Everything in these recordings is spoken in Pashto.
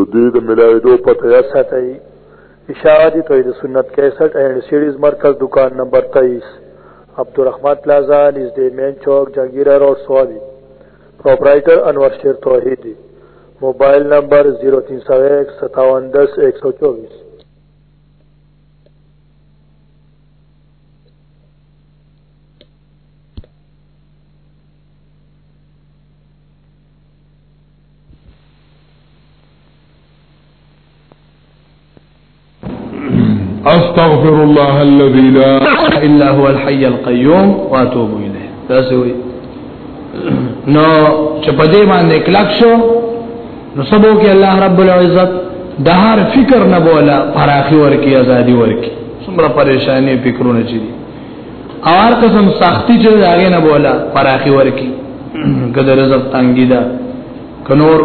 د دوی د ملاویدو پته یا ساتئ اشاعه دي توحید سنت 61 اینډ سیریز مرکز دکان نمبر 23 عبدالرحمن پلازا نږدې مین چوک جهانگیره روډ سوابي پرپرایټر انور شیر توحید موبایل نمبر 03015710124 استغفر الله الذي لا الا هو الحي القيوم واتوب اليه تاسو وي نو چې په دې باندې کلک شو نو سبو کې الله رب العزت د هر فکر نه بولا فراخي ورکی ازادي ورکی څومره پریشانی فکرونه چي دي او هر قسم سختی چې داګه نه بولا فراخي ورکی کده رزق تنګی دا کنور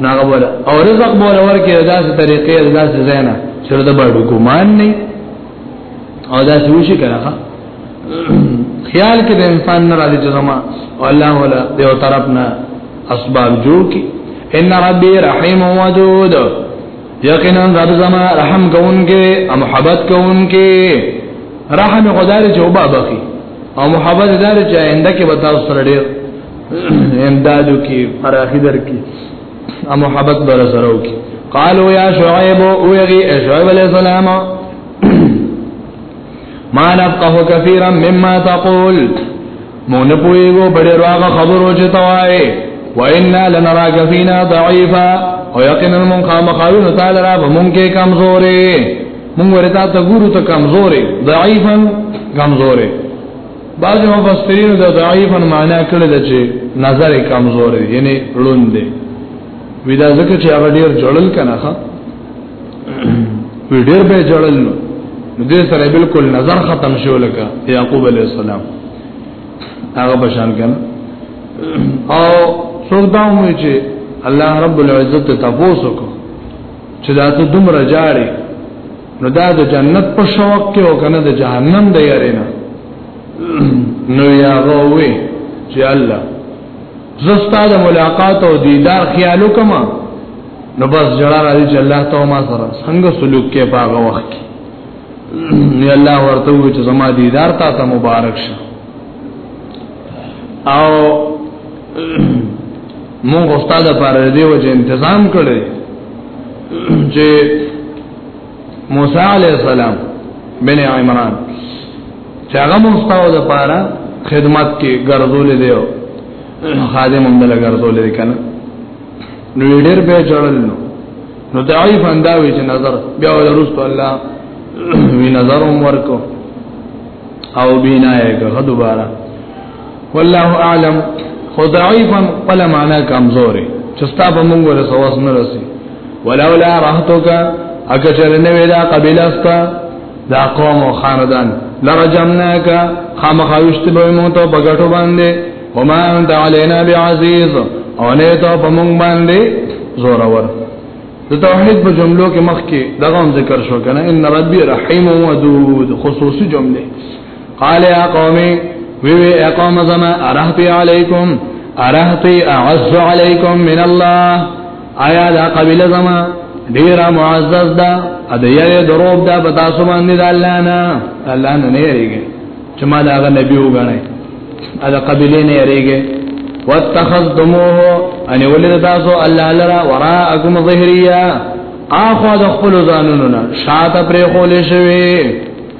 ناغه بولا او رزق بولا ورکی داسې طریقې داسې زینا چې د باندې ګمان نه او داسې وشي کنه خیال کې د انسان نه راځي چې زما الله ولا دیو طرف نه اسباب جوړ کی ان ربي رحيم ودود یقینا ذات زما رحم کوونکې او محبت کوونکې رحم غدار چې وبا بخي او محبت دار چې آینده کې بتا سره ډېر امدادو کې فراخي در کې او محبت بر سره وکي قالوا يا شعيب او يغي شعيب عليه السلام ما نفقه كثيرا مما تقول مونږ نه پويګو بډې راغه خبرو چې توای وإنا لنراك فينا ضعيفا او یقینا مونږ خامخاوی نو تعالی را به مونږ کې کمزورې مونږ ورته ته ګورو ته کمزورې ضعيفا کمزورې بعض مفسرین د ضعيفا معنی کړی د چې نظر کمزورې یعنی لوند دی ودا ځکه چې هغه ډیر جړل کنه وی ډیر به جړل نو دې سره بالکل نظر ختم شو لکه یعقوب علی السلام هغه بشان کنه او څوک دا مو چې الله رب العزت تاسو کو چې دا ته دومره جاړي نو دا د جنت په شوق کې او کنه د جهنم د یاري نه نو یا غوي چې الله زستا د ملاقات او دیدار خیال وکما نو بس جړه راځي چې الله تعالی ما سره څنګه سلوک کې پاغه وخت کې نو الله ورته وی چې زما دیدار تا ته مبارک شه او مونږ استاد لپاره دی و چې تنظیم کړی چې موسی علی السلام بن عمران چې هغه مستاو د پاره خدمت کې ګرځول دی خادم هم دل ګرځول دی کنه نو ډېر به جوړل نو نو ضعیف انداوی چې نظر بیا ورسته الله وی نظر هم ورکو او بینایګه دوباره والله اعلم خو ضعیفا قل معنا کمزورې چې ستا په موږ ور سواس نه رسی ولولا رحتک اګه چر نه ویلا قبیله استا دا قوم او خاندان لرجمناک خامخوشت به مو ته بغټو باندې وما انت علينا بعزيز او نه ته په موږ باندې زور اور د توحید په جملو کې مخکې دغه ذکر شو کنه ان ربي رحیم ودود خصوصي جمله قال يا قوم وی وی اقوم زما ارهتی علیکم ارهتی اعز علیکم من الله آیا دا قبیله زما ډیره معزز ده ا د یې دروب ده په تاسو باندې د الله نه الله نه نه ریږي چې ما دا نبی وګڼي ا د قبیله نه ریږي واتخذتموه ان ولد تاسو الله لرا وراءکم ظهریا اخو د خپل ځانونو نه شاته پرې خولې شوی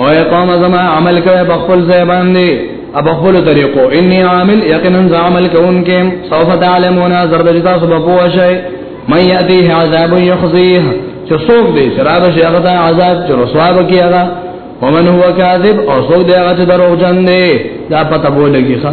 او اقام زما عمل کوي په خپل ځای باندې اب خپل طریقو انی عامل یقینا ز عمل کوونکې سوف تعلمون زرد جتا سب پوښی مې یاتیه عذاب یخزیه چې څوک دې شراب شي هغه د عذاب چې رسوا وکي هغه ومن هو کاذب او څوک دې هغه چې دروغجن دی دا پته بولږي ښا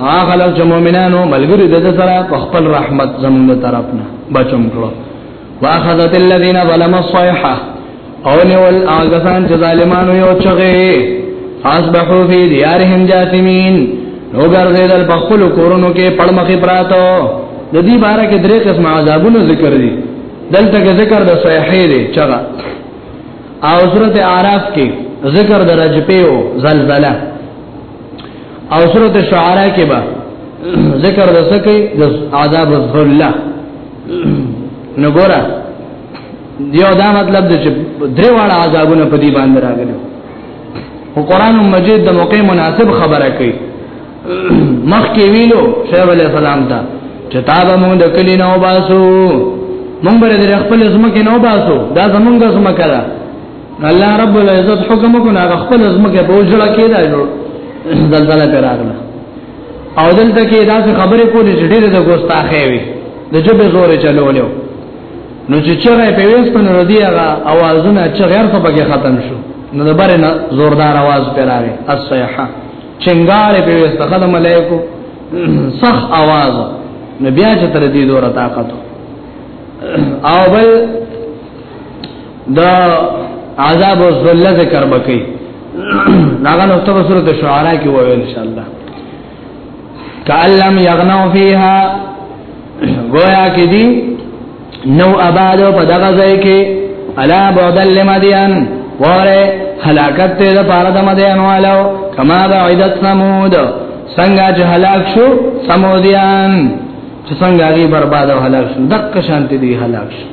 هغه لږ چې مؤمنانو ملګری د سره په خپل رحمت زموږ طرفنا بچم کړو واخذت الذين ظلموا الصيحه او نیول هغه سان چې ظالمانو یو چغه اصبحوا في ديارهم جاثمين نو ګرځیدل په خپل کورونو کې پړمخې پراته د دې باره کې درې قسم عذابونه ذکر دي دلته کې ذکر د صحیح دی چغه او سورته اعراف کې ذکر د رجپیو زلزلہ او سورۃ الشعراء کې به ذکر د سکه د عذاب الذلہ نو ګورا دیو دا مطلب دی چې درې واړه عذابونه په دې باندې راغلي او قران مجید د موقع مناسب خبره کوي مخکې ویلو شیخ علی السلام ته چې تا به موږ د کلی نه وباسو موږ به د خپل زمکه نه وباسو دا زمونږه زمکه ده الله رب العزت حکم کو نه خپل زمکه په وجړه کې دا جوړ زلزلہ پر راغله او دلته کې دا خبره کولې چې ډېر د ګوستاخې وي د جبه زور چلولیو نو چې چغه په وېس په ردی هغه اوازونه چې غیر څه پکې ختم شو نو د بره نه زوردار आवाज پر راغی الصيحه چنګار په وېس ته خدای ملائکو صح आवाज نو بیا چې تر دې دوره طاقت او بل دا عذاب او ذلت ذکر بکې داغه نو ته سورۃ الشعراء کې وایو ان شاء الله کعلم یغنو فیها گویا کې دي نو آباد په دغه ځای کې الا بعدل لمدین وره هلاکت ته د پاره د مدین والو کما بعدت ثمود څنګه چې هلاک شو ثمودیان چې څنګه غي برباد او هلاک شو دک شانتی دی هلاک شو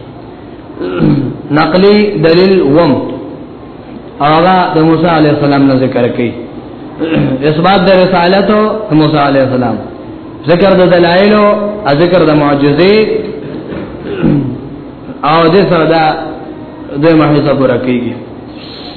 نقلی دلیل وم هغه د موسی علی السلام نه ذکر کړي اثبات د رسالت موسی علی السلام ذکر د دلایل او ذکر د معجزې او د سره دا د محیصه پورا کیږي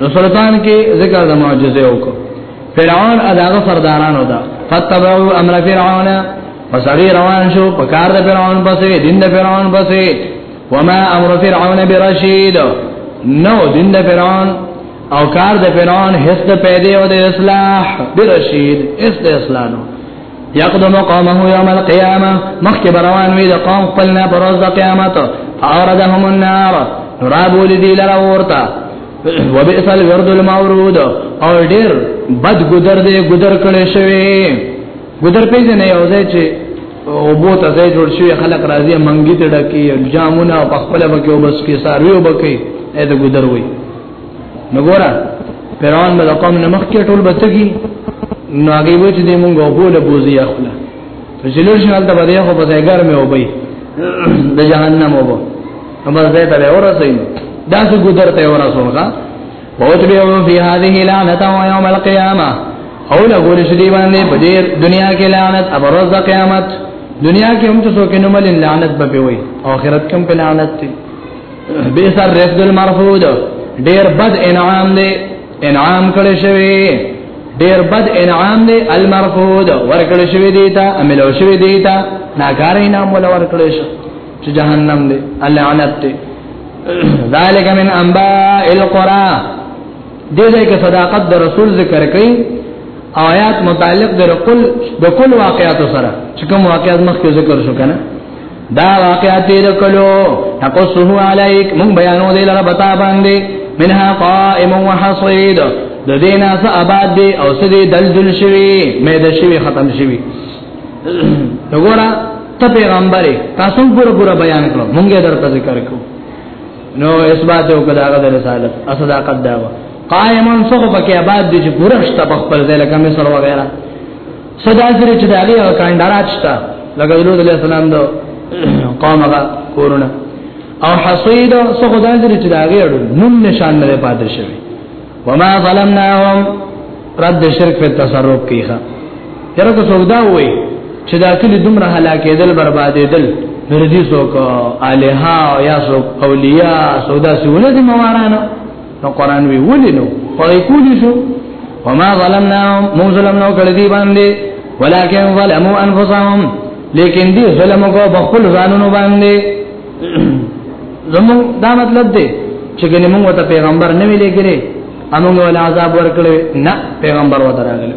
نو سلطان کې ذکر د معجزه وکړو فرعون اداغه سردارانو دا فتبعوا امر فرعون فسری روان شو په کار د فرعون پسې دین د فرعون پسې وما امر فرعون برشید نو دین د فرعون او کار د فرعون هست پیدا او د اصلاح برشید است اصلاح نو يقدم قومه يوم القيامه مخک بروان وی د قوم خپلنا بروز د قیامت فاردهم النار نرابول دی لرا ورتا وبئس الورد المورود او ډیر بد ګذر دی ګذر کړي شوی ګذر پیژنې او ځای چې او بو ته ځای جوړ شوی خلک راځي منګی ته ډکی جامونه په خپل بکیو بس کې سارویو بکی اې د ګذر وی نو ګورا فرعون به قوم نه مخ کې ټول بچی نو هغه وې چې دې مونږ وبوله بوزي اخلا چې لور شي حالت باندې خو په ځایګر مې وبې د جهنم وبو اما زه ته ورسې دا څه ګذر ته ورسوګه بہت به فی هذه لعنت او یوم القیامه او له ګور شدی باندې په دې دنیا کې لعنت او ورځ د قیامت دنیا کې هم څه څوک نه مل لعنت به وي او آخرت کې هم په لعنت دی بیس الرفد المرفود ډیر بد انعام دی انعام کړی شوی ډیر بد انعام دی المرفود ورکړی شوی دی تا عملو شوی دی تا ناکار انعام ولا ورکړی شو چې جهنم دی اللعنت دی ذالک من انباء القرى دې ځای کې صداقت د رسول ذکر کړي آیات متعلق د رقل د کل واقعاتو سره چې کوم واقعات مخکې ذکر شو کنه دا واقعا تیر کلو نقصه علیک مون بیانو دی لره بتا باندې منها قائم وحصید د دینا س آباد دی او س دی دلدل شوی مې د شوی ختم شوی وګوره ته پیغمبر تاسو ګور ګور بیان کړو مونږه درته ذکر کو نو اثبات او کدا غد رسالت اصداقت داوا قائمون سو پکې آباد دي چې ګورښت په خپل ځای لکه مصر وغیرہ صدا سره چې د علي او کاندارات شته لکه درود علیه السلام دو قوم هغه کورونه او حصید سو خدای دې چې داګه اړو نوم نشان نه پاتې شوی وما ظلمناهم رد شرک په تصرف کیخه یره کو سودا وای چې دا کلی دومره هلاکې دل بربادې دل نردی سوک الها یا سوک اولیاء سودا سونه دي موارانه نو قران وی ولې نو پای کولی شو وما ظلمنا مو ظلمنا کړ دې باندې ولکن ظلموا انفسهم لیکن دې ظلم کو بخل ځانونو باندې زمو دا مطلب دی چې ګنې موږ ته پیغمبر نه ویلې کړي امونږ ول عذاب ورکړي نه پیغمبر وته راغلی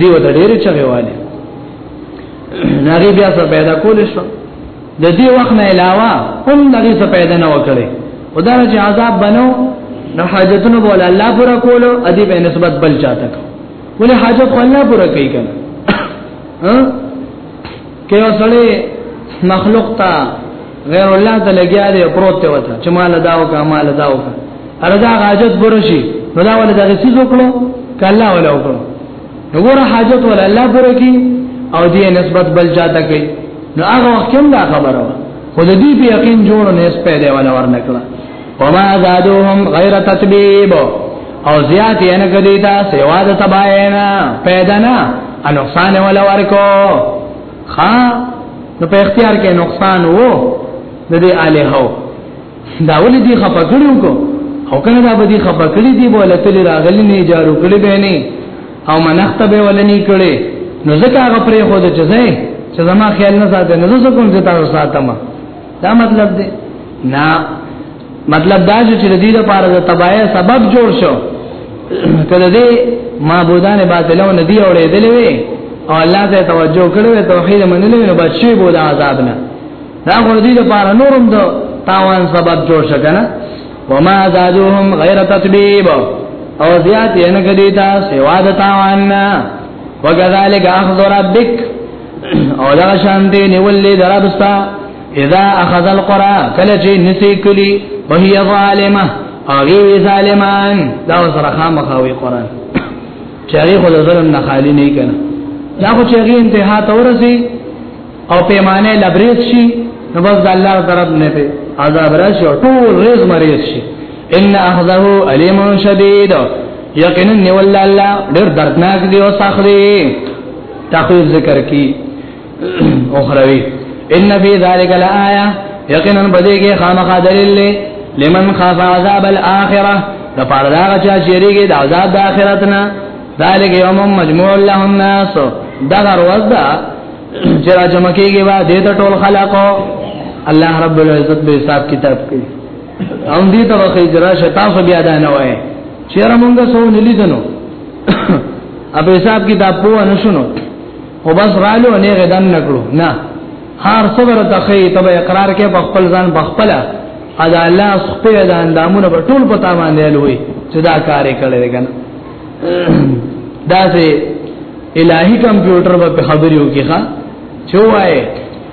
دې وته ډېر چغې والي نغې بیا څه پیدا کول شو د دې وخت نه علاوه هم نغې څه پیدا نه وکړي ودار چې عذاب بنو نو حاجتونه بوله الله پورا کولو ادي په نسبت بل چاته کو ولې حاجت خو الله پورا کوي کنه ها کې وسړې مخلوق ته غیر الله ته لګیا دی پروت ته وته چې مال داو کا مال داو کا ارزا حاجت برشي نو دا ول دغه سيز وکړو کله ول وکړو وګوره حاجت ول الله برکی او دې نسبت بل چاته کوي نو هغه وخت هم دا خبره و خو دې په یقین جوړ نه اس پیدا ولا ورنکړه وما زادوهم غیر تطبیب او زیات یې نه کړی دا سیوا د تباینا پیدا نه نقصان ولا ورکو خا نو په اختیار کې نقصان وو د دې اله هو دا ولې دی خپه کړیو کو او کنه دا به دی خپه کړی دی بوله تل راغلی نه جارو کړی به نه او منخت به ولنی کړي نو ځکه هغه پرې خو د چزې چې زما خیال نه ساته نه زکه کوم چې تاسو ساتم دا مطلب دی نه مطلب دا چې د دې لپاره د تباہی سبب جوړ شو کله دې معبودان باطلو ندی اورېدلې وي او الله ته توجه کړو توحید منلې نو بچي بو د عذاب نه دا غوړ دې لپاره نورم دو تاوان سبب جوړ شکنه وما زادوهم غیر تطبیب او زیات یې نه کړی تا سوا د تاوان نه وکذالک اخذ ربک او دا شان دی نیولې دربستا اذا اخذ القرى کله چې نسی کلی وهي ظالمه اغي ظالمان دا سره خامخوي قران چاري خو ظلم نه خالی نه کنا دا خو چاري انتها تورسي او پیمانه لبریز شي نو بس د الله طرف نه په عذاب راشي او ټول رز مریض شي ان اخذه الیم شدید یقینا ولله ډیر دردناک دی او سخت دی تخویف ذکر کی اخروی ان فی ذلک لآیه یقینا بدیږي خامخا دلیل لمن خاف عذاب الاخره د پاره دا چې چیرېږي د عذاب د آخرت نه ذلک یوم مجموع له الناس دا ورځ ده چې راځم کېږي وا دې ته ټول خلقو الله رب العزت به حساب کتاب کوي او دې ته وخی جرا شتا خو بیا دا نه وای چیرې مونږه سو نه لیدنو اب حساب کی دا پو نه شنو او بس رالو نه غدان نکړو نه هر صبر ته خی ته اقرار کې په خپل ځان په خپل ادا الله سپه دا اندامونه په ټول پتا باندې لوي چې دا کار کړي کنه دا سه الہی کمپیوټر په خبرو کې ښا چوای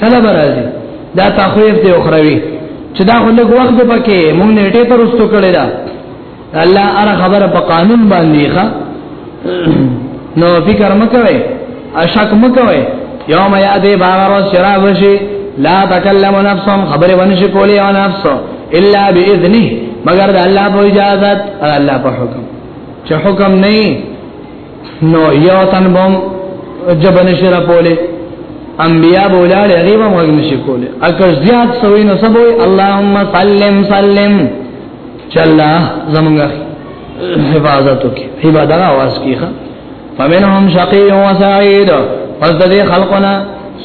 کله برازي دا تخویف دی اخروی چې دا خو لږ وخت پکې مونږ نیټه تر وستو کړی دا الله اره خبره په قانون باندې ښه نو فکر مکوي اشک مکوي یوم یاتی باور شراب شي لا تکلم نفس خبره ونشي کولی او نفس الا باذنه مگر د الله په اجازه الله په حکم چې حکم نه نو یو تن بم جبن شرا پوله انبیاء بولاله هغه به موږ نشي کوله اکه زیات سوي نو سبوي اللهم سلم سلم چلا زمونږ حفاظت وکي هبه دا आवाज کیخه فمنهم شقي و سعيد پس د خلقنا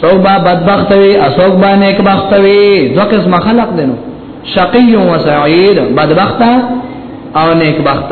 سوق با بدبخت وي اسوق با نیک بخت وي دو قسم خلق دینو شقي و سعيد بدبخت او نیک بخت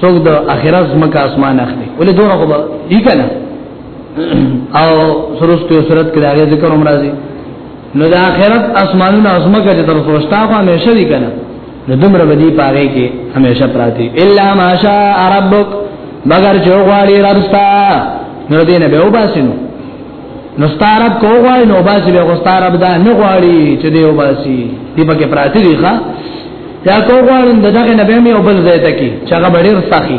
څوک د اخرت مکه اسمان اخلي ولې دونه خو به یې کنه او سرست یو سرت کړه هغه ذکر هم راځي نو د اخرت اسمانونه اسمکه چې تر فرشتہ خو همیشه دي کنه نو دومره بدی پاره کې همیشه پراتی الا ماشاء ربک مگر چې غواړي ربستا نو دینه به وباسینو نو ستارب کو غواړي نو باسي به غستارب دا نه غواړي چې دی وباسي دی پکې پراتی دی ښا یا کو غواړي دغه نبی مې او بل ځای ته کی چې هغه ډیر سخی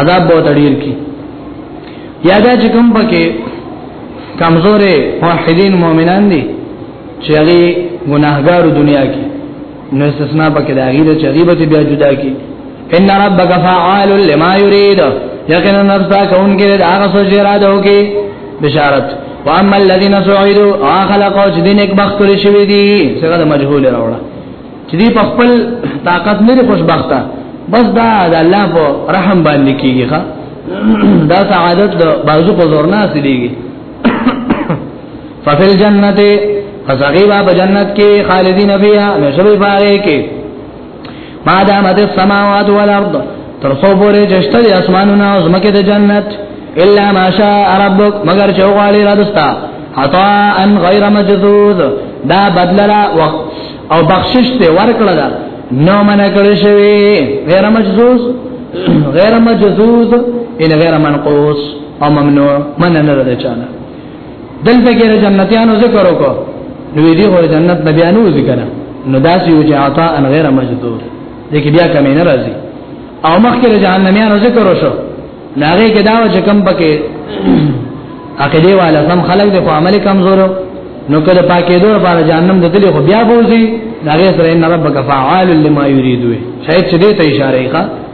عذاب به تړیر کی یا دا چې کوم پکې کمزورې موحدین مؤمنان دي چې هغه ګناهګار دنیا کې نو استثناء پکې د هغه د چغیبت بیا جدا کی ان ربک فعال لما یرید یقینا نفسا کون کې دا هغه سوچ را ده کې بشارت واما الذين سعيدوا اخلقوا چې دین یک بخت لري شوی دي څنګه د مجهول راوړه چې دی په خپل طاقت نه خوشبخته بس دا د الله په رحم باندې کیږي ښا دا سعادت د بازو په زور نه حاصلېږي ففل جنته فسغیبا بجنت کې خالدین فیها نشوی باغې کې ما دامت السماوات والارض تر خو پورې جشته د اسمانونو او زمکه د جنت الا ماشاء ربک مگر چوغالی را دستا عطا ان غیر مجذوذ دا بدلرا وقت او بخشش ته ورکړه دا نو من کړی شوی غیر مجذوذ غیر مجذوذ ان غیر منقوص او ممنوع من نه رده چانه دلته کې جنتیانو ذکر وکړو نو دې غو جنت نه بیا نو ذکر نو داسې یو چې عطا ان غیر مجدور دې کې بیا کمې نه راځي او مخکې جهنميانو ذکر وشو ناغه کې دا چې کم پکې عقیده والا سم خلق دې په عمل کمزورو نو کله پاکې دور په جهنم د دلی خو بیا بوزي ناغه سره ان ربک فعال لما یرید وي شاید چې دې ته اشاره ښه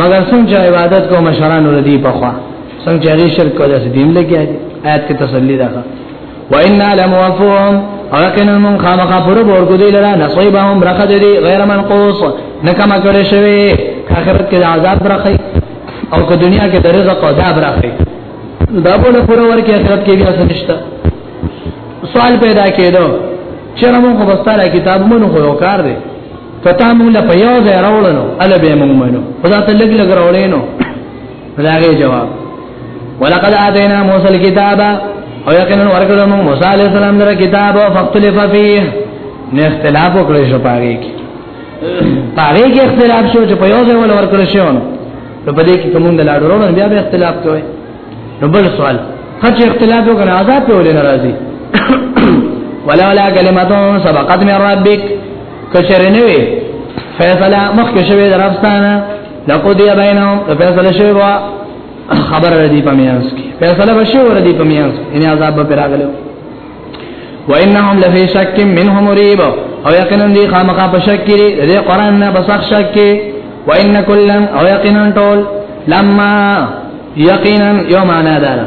مگر څنګه چې عبادت کو مشران ردی په خوا څنګه چې شرک کوله سدیم لګی آیات کې تسلی ده وإنا لموفوهم ولكن من خامخ پر بور کو دی لرا نصيبهم رخد دی غیر منقوص نکما کړي شوی آخرت کې عذاب راخی او که دنیا کې د رزق او عذاب راخی دا په لور پورور کې آخرت کې بیا څه نشته سوال پیدا کېدو چیرې موږ په ستاره کتاب مونږ خو کار دی کته موږ له پیاو ځای راوړنو ال به موږ منو خدا ته لګ لګ راوړینو راغی جواب ولقد اتینا موسی الكتاب او یقینا ورکړو موږ موسی علی السلام دره کتاب او فختلف فيه نه اختلاف وکړي شو پاره کې پاره کې اختلاف شو چې پیاو ځای ول ورکړ شو نو په دې کې کوم د لاړو بیا به اختلاف کوي نو بل سوال خچ اختلاف وکړ آزاد په ولې ناراضي ولا ولا کلمتون سبقت من ربک کچره نه وي فیصله مخ کې شوی درفستانه لقد یا بینهم فیصله شوی وا خبر ردی پمیانس کې فیصله بشو ردی پمیانس ان عذاب پر راغلو وانهم لفی شک منه مریب او یقینا دی خامخا په شک کې دې قران نه بسخ شک کې وان کلن او یقینا ټول لما یقینا یوم انا دارا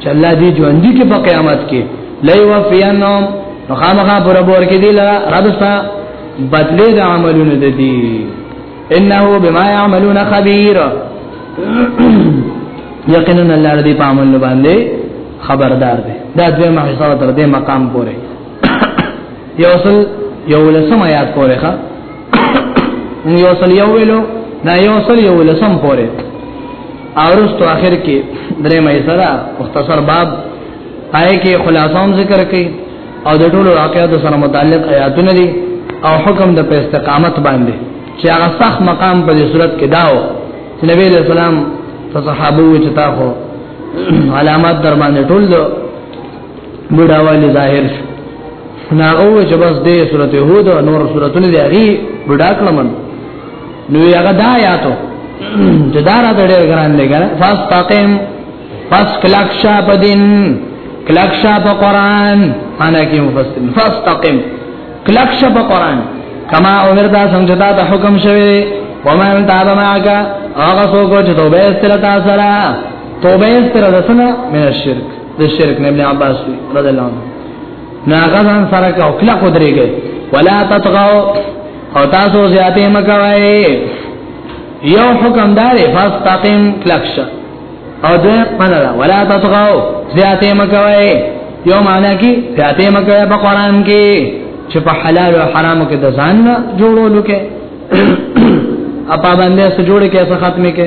چې الله دې ژوند دي کې په قیامت کې لای وفینهم مخامخه پر بور کې دی لرا ربستا بدلې د عملونو د دي انه بما يعملون خبير یقینا الله دې په عمل باندې خبردار دی دا دوی ما حساب تر دې مقام پورې یوصل یو لسم آیات پورې ښا موږ یو سل یو ویلو دا یو سل یو لسم پورې اورستو اخر کې درې مې سره مختصر باب پای کې خلاصوم ذکر کړي او د ټولو واقعاتو سره متعلق آیاتونه دي او حکم د په استقامت باندې چې هغه صح مقام په دې صورت کې داو چې نبی له سلام ته صحابه و چې تاسو علامات در باندې ټول بډاوالی ظاهر شو نا او چې بس دې سورته هود او نور سورته نه دی بډا کړمن نو هغه دا یاتو چې دا را ډېر ګران دی ګره فاس تاقم فاس کلاک شا په دین کلاک شا په قران انا کې مفسر فاس تاقم کلاک شا په قران کما عمر دا څنګه دا ته حکم شوی ومن تاب معك هغه څوک چې توبه استره تاسو را توبه استره دسنه من الشرک د شرک نه ابن عباس رضی الله عنه ناغه ځان سره کا او کله کو درېږي ولا تطغوا او تاسو زیاتې مکوای یو حکم دار فاستقم کلکش او دې معنا دا ولا تطغوا زیاتې مکوای یو معنا کې زیاتې مکوای په قران کې چې په حلال او حرام کې د ځان جوړولو کې اپا باندې سره جوړ کې سره ختمه کې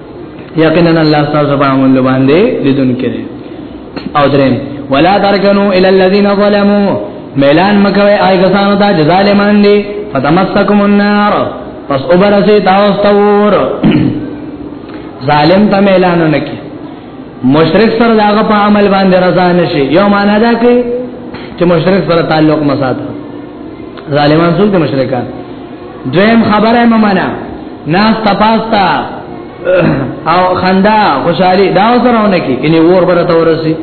یقینا الله تعالی زبان من باندې لیدون کړي او دریم ولا ترکنو الی الذین ظلموا ميلان مکوي آی کسانو ته ظالمان دي فتمسکم النار پس اوبرسي تاسو تور ظالم ته ميلان نکي مشرک سره داغه په عمل باندې رضا نشي یو معنا دا کوي چې مشرک سره تعلق مسات ظالمان څوک دي مشرکان دویم خبره ممنه ناس تپاستا او خندا خوشحالي دا وسرهونه کی کني ور بره تورسي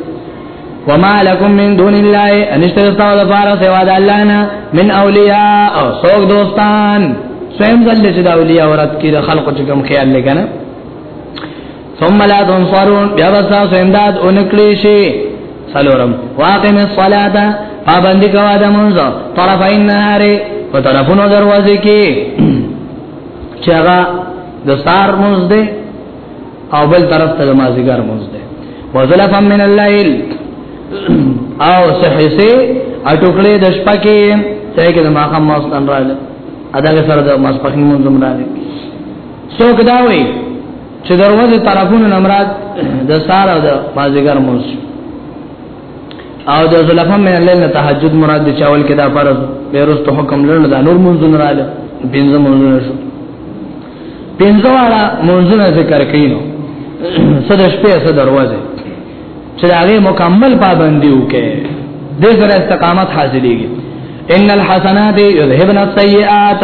وما لكم من دون الله انشتر تاسو لپاره سوا د الله نه من اولیاء او څوک دوستان سویم ځل چې د اولیاء ورات کې د خلقو چې کوم خیال لګنه ثم لا تنصرون بیا وستا سنداد اونکلی شي سلورم واقم الصلاه پابندی کوا د مونږ طرفین نهار په طرفونو دروازه کې چې هغه د سار مونږ دی او بل طرف ته د مازیګر مونږ دی وزلفا من الليل او سحسه اټوکړې د شپه کې څه کې د ماقام مستان راځي ادا سره د ماسپخین مونږ راځي څوک دا وایي چې دروازه طرفونو نمراد د سار او د مازیګر مونږ او د زلفه مې لیل تهجد مراد د چاول کې دا فرض بیرست حکم لرل دا نور مونږ نه رااله پنځه مونږ شو پنځه والا مونږ نه ذکر کینو صد شپې صد دروازه چې هغه مکمل پابندي وکړي د سره استقامت حاصلېږي ان الحسنات يذهبن السيئات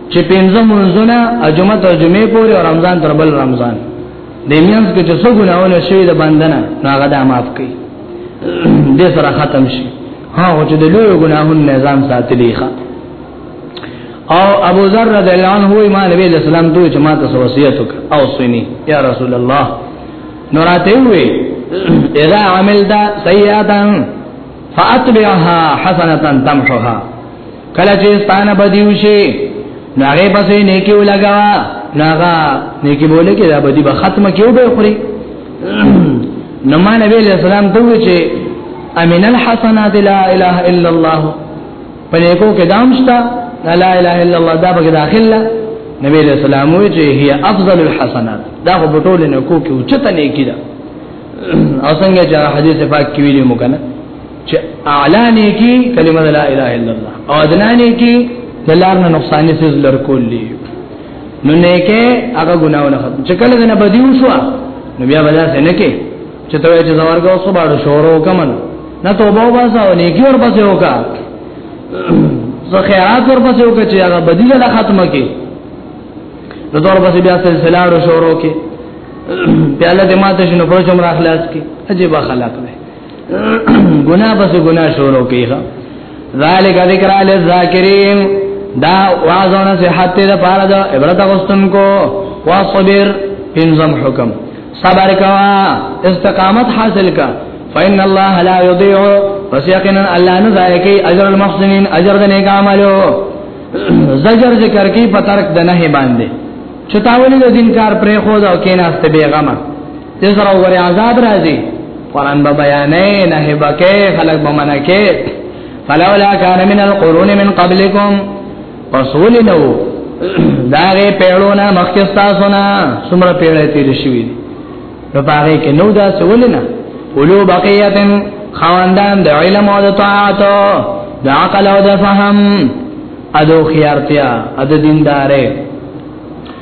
چې پنځه منځونه اجمه تر جمعې پورې او رمضان تر بل رمضان د میانس کې چې څو ګناونه شوی د بندنه هغه د معاف کړي دې سره ختم شي ها او چې د لوی ګناهونو نظام ساتلی ښه او ابو ذر رضی الله عنه وی ما نبی اسلام دوی چې ما ته وصیت وک او سنی یا رسول الله نوراته وی اذا عملت سیئه فاتبعها حسنه تمحها کله چې ستانه بدیو شي نو هغه پسې نیکی ولګوا ناغا نیکی بوله کې دا بدی به ختمه کیو به خوري نو ما نبی علیہ السلام ته وی چې امن الحسنات لا اله الا الله په نیکو کې دامشتا لا اله الا الله دا به داخله نبی علیہ السلام وی چې هي افضل الحسنات دا په ټول نه کو کې اوچته نیکی ده او څنګه چې حدیث پاک کې ویلي مو کنه چې اعلی نیکی کلمه لا اله الا الله او ادنا نیکی د لار نه نقصان یې سز لر کولی نو نیکه هغه ګناونه ختم چې کله نه بدیو شو نو بیا بلا سنه کې چې ته چې زورګو سو باړو شورو کمن نه توبه واسه او نیکی ور پسې وکا زه خیرات ور پسې وکا چې هغه بدیل لا ختمه کې نو دور پسې بیا سلسله ورو شورو کې پیاله دې ماته شنو پرچم راخلاص کې عجیب خلق دی ګنا بس ګنا شروع کیږي ذالک ذکر للذاکرین دا وازونه صحت ته لپاره دا عبرت غوستونکو واصبر پنځم حکم صبر کوا استقامت حاصل کا فإن الله لا يضيع فسيقنا الله نذائكي أجر المحسنين أجر دنيك عملو زجر ذکر کی پترک دنه باندې چتاولی د دین کار پرې خو دا کیناسته بیغمه دې سره ور عذاب راځي قران به بیانې نه بکې خلک به منکه فلولا کان من القرون من قبلکم رسول نو داغه پیړونه مخکې تاسو نه څومره پیړې تیر شوې نو پاره کې نو دا څه ولنه اولو بقیتن خواندان د علم او د طاعت د عقل او د فهم ادو خيارتیا اد دیندارې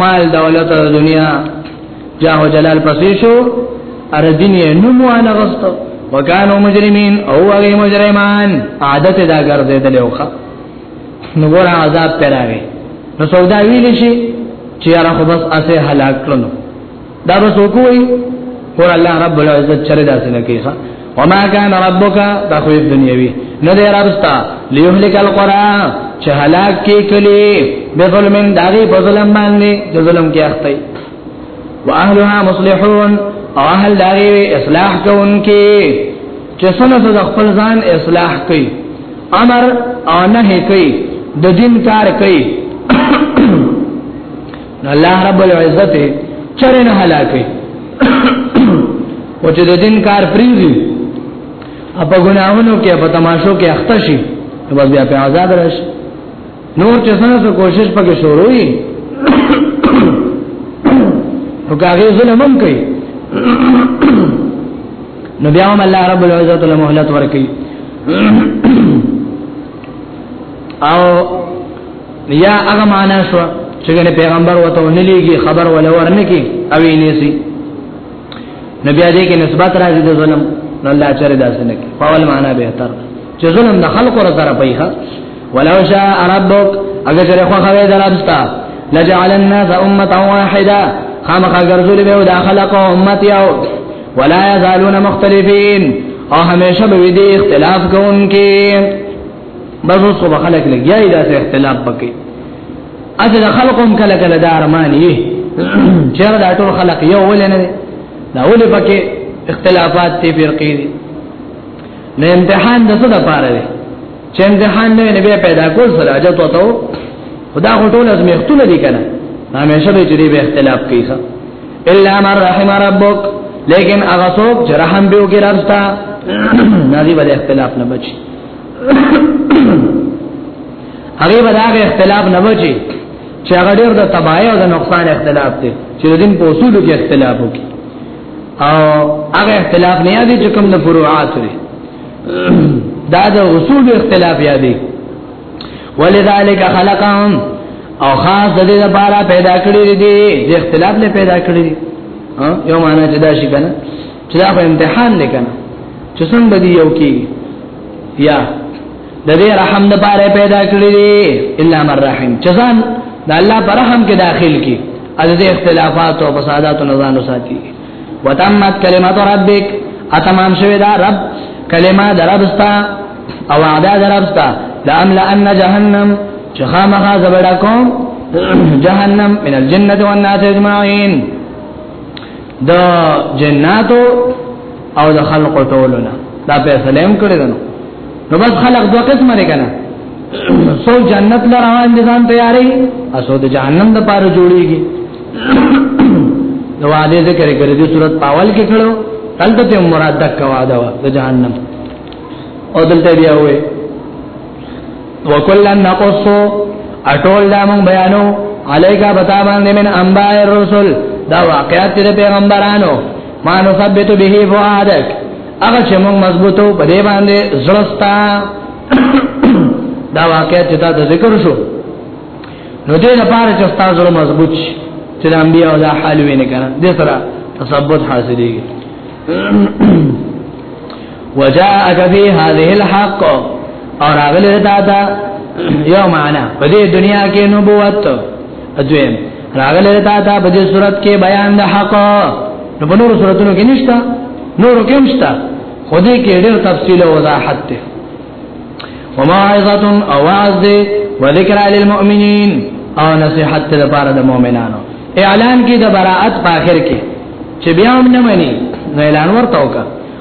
مال دولت او دنیا جاه او جلال پسې شو ار دین یې نوم وانه غستو وکانو مجرمین او هغه مجرمان عادت دا ګرځیدل اوخه نو ګور عذاب پیراوي نو سودا ویل شي چې را خو بس اسه هلاک کړنو دا به څوک وي ور الله رب العزت چر داسې نه کوي وما كان ربك تخويف دنيوي نه دې ربستا ليهلك القرى چې هلاک کې کلی به ظلم داغي په ظلم باندې د ظلم کې اخته واهلها مصلحون او اهل داغي اصلاح کوونکي چې څنګه د خپل ځان اصلاح کوي امر او نه کوي د دین کار کوي نو الله رب العزت چر نه هلاکه او چې د دین کار پریږي اپا گناہونو کې په تماشو کې اخته شي نو بس بیا په عذاب راشي نور چې څنګه کوشش پکې شروع وي نو کاغه ظلم هم کوي نو بیا هم الله رب العزت له مهلت ورکي او یا هغه معنا شو چې ګنې پیغمبر وته ونلیږي خبر ولا ورنکي او یې نسی نبی اجي کې نسبت راځي د ظلم نو الله چره داسې نه کې په اول معنا به تر چې ظلم د خلکو را طرف ایخه ولو شاء ربک اگر چره خو خوي درابستا لجعل الناس امه واحده خامخا ګرځول به د خلق او امت یو ولا یزالون مختلفین او همیشه به دې اختلاف کوونکې بس اوس خو خلک لګیای دا اختلاف پکې اجل خلقم کله کله دا ارمان یې چیر دا ټول خلق یو ولې نه دا ولې پکې اختلافات تی فرقې دي نه امتحان د څه لپاره دی چې امتحان نه نبی پیدا کول سره اجازه وته خدا غټول از مختونه دي کنه همیشه به چې به اختلاف کوي الا من رحم ربک لیکن هغه څوک چې رحم به وکړي راستا نادي بل اختلاف نه بچي هغه به دا اختلاف نه بچي چې هغه ډېر د تباہي او د نقصان اختلاف دی چې دین په اصول کې اختلاف وکړي او هغه اختلاف نه یادي چې کوم د فروعات وي دا د اصول اختلاف یادي ولذالک خلقهم او خاص د دې لپاره پیدا کړی دی د اختلاف نه پیدا کړی دی یو معنا چې دا شي کنه چې دا امتحان دی کنه چې څنګه به یو کی یا د دې رحم د پاره پیدا کړی دی الا من رحم چزان د الله پر رحم کې داخل کی از دې اختلافات او فسادات نه ځان وساتي وتمت کلمت ربک اتمام شوی دا رب کلمه دربستا او وعده دربستا لام لان جهنم چخامخا زبړه کوم جهنم من الجنه والناس اجمعين د جناتو او د خلق ټولو نه دا په سلام کړی دنو نو بس خلق دوه قسمه لري کنه سو جنت لره روان دي ځان تیاری اسو د جهنم د پاره جوړیږي نو عادی ذکر کړی د صورت پاول کې کړو تلته مراد دک واده د جهنم او دلته بیا وې وکلا نقص اټول دا مون بیانو علیکا بتا باندې من انباء الرسل دا واقعات د پیغمبرانو ما نثبت به فؤادک هغه چې مون مضبوطو په دې باندې زړستا دا واقعات چې دا ذکر شو نو دې لپاره چې تاسو مضبوط شي چې د انبیاء دا حال ویني کنه دې سره تثبت حاصلېږي وجاءك في هذه الحق اور اغلی رتا تا یو معنا په دې دنیا کې نبوت اځویم راغلی رتا تا په دې صورت کې بیان د حق نو په نورو صورتونو کې نشتا نورو کې نشتا خو دې کې ډېر تفصیل او وضاحت ته وموعظه اواز وذکر للمؤمنین او نصیحت لپاره د مؤمنانو اعلان کې د براءت په اخر کې چې بیا هم نه مني نو اعلان ورته وکړه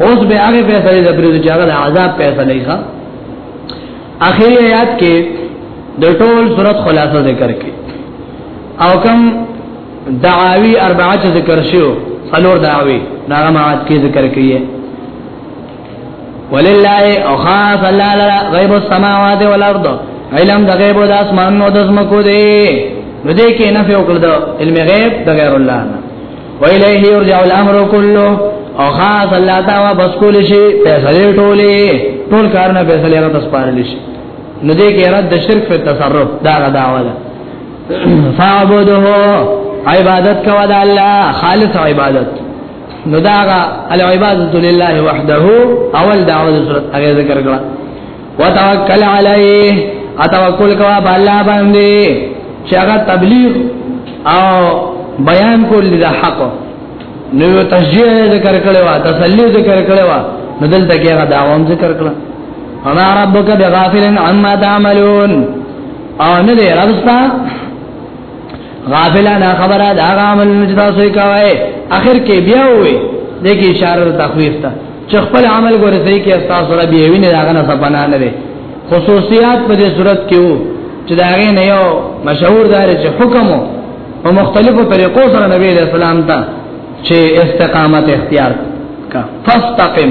اوس به هغه فیصله د پرې چې هغه د عذاب فیصله یې ښه اخري آیات کې د ټول صورت خلاصه ذکر کې او کم دعاوی اربعه چې ذکر شو څلور دعاوی دا مات کې ذکر کړي ولله او خاص الله لرا غیب السماوات والارض علم د غیب د اسمانونو د زمکو دی نو دې کې نه فوق د علم غیب د غیر الله نه ویلیه یرجع الامر کله او خاص الله تعالی بس کول شي فیصله ټوله ټول کارونه فیصله را تسپارل شي نو دې کې رد شرک په تصرف دا غداوه ده فعبده عبادت کوا د الله خالص عبادت نو دا العبادت لله وحده اول دعوه د سورۃ هغه ذکر کړه وتوکل علیه اتوکل کوا بالله باندې چې هغه تبلیغ او بیان کول د حق نو تشجیع ذکر کړي وا تسلی ذکر کړي وا نو دلته کې هغه داوام ذکر کړه انا ربک بغافل عما تعملون او نه دې ربستا غافلا نه خبره دا عمل چې تاسو یې کوي اخر کې بیا وې دغه اشاره تخویف ته چې خپل عمل ګورې سې کې استاد سره بیا ویني دا غنه سپنا نه لري خصوصیات په دې صورت کې وو چې دا غي نه یو مشهور دار چې حکم او مختلفو طریقو سره نبی رسول الله ته چې استقامت اختیار کا فاستقم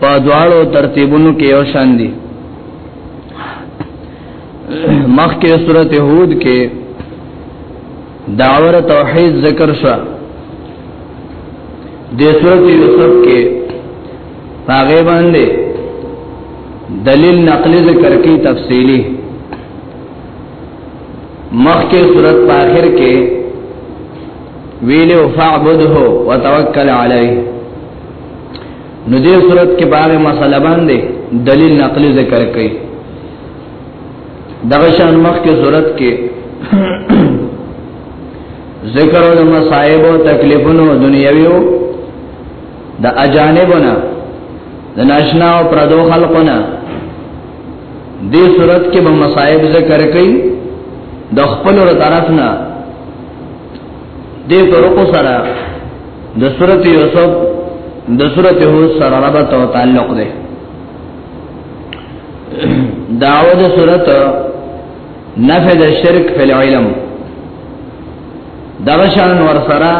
په دواړو ترتیبونو کې یو شان دي مخکې سورته هود کې داور توحید ذکر شو د سورته یوسف کې هغه باندې دلیل نقلی ذکر کی تفصیلی مخکې سورته په اخر کې ویلو فعبده وتوکل علیه نو دې صورت کې باغ مسله باندې دلیل نقلی ذکر کړي دغه شان مخ کې صورت کې ذکر د مصائب او تکلیفونو دنیویو د اجانبونه د ناشنا او پردو خلقونه دې صورت کې به مصائب ذکر کړي د خپل طرف نه دې طرق سره د سورته یوسف د سورته هود سره رابط او تعلق دی داو د سورته نفع د شرک فی العلم دغشان ور سره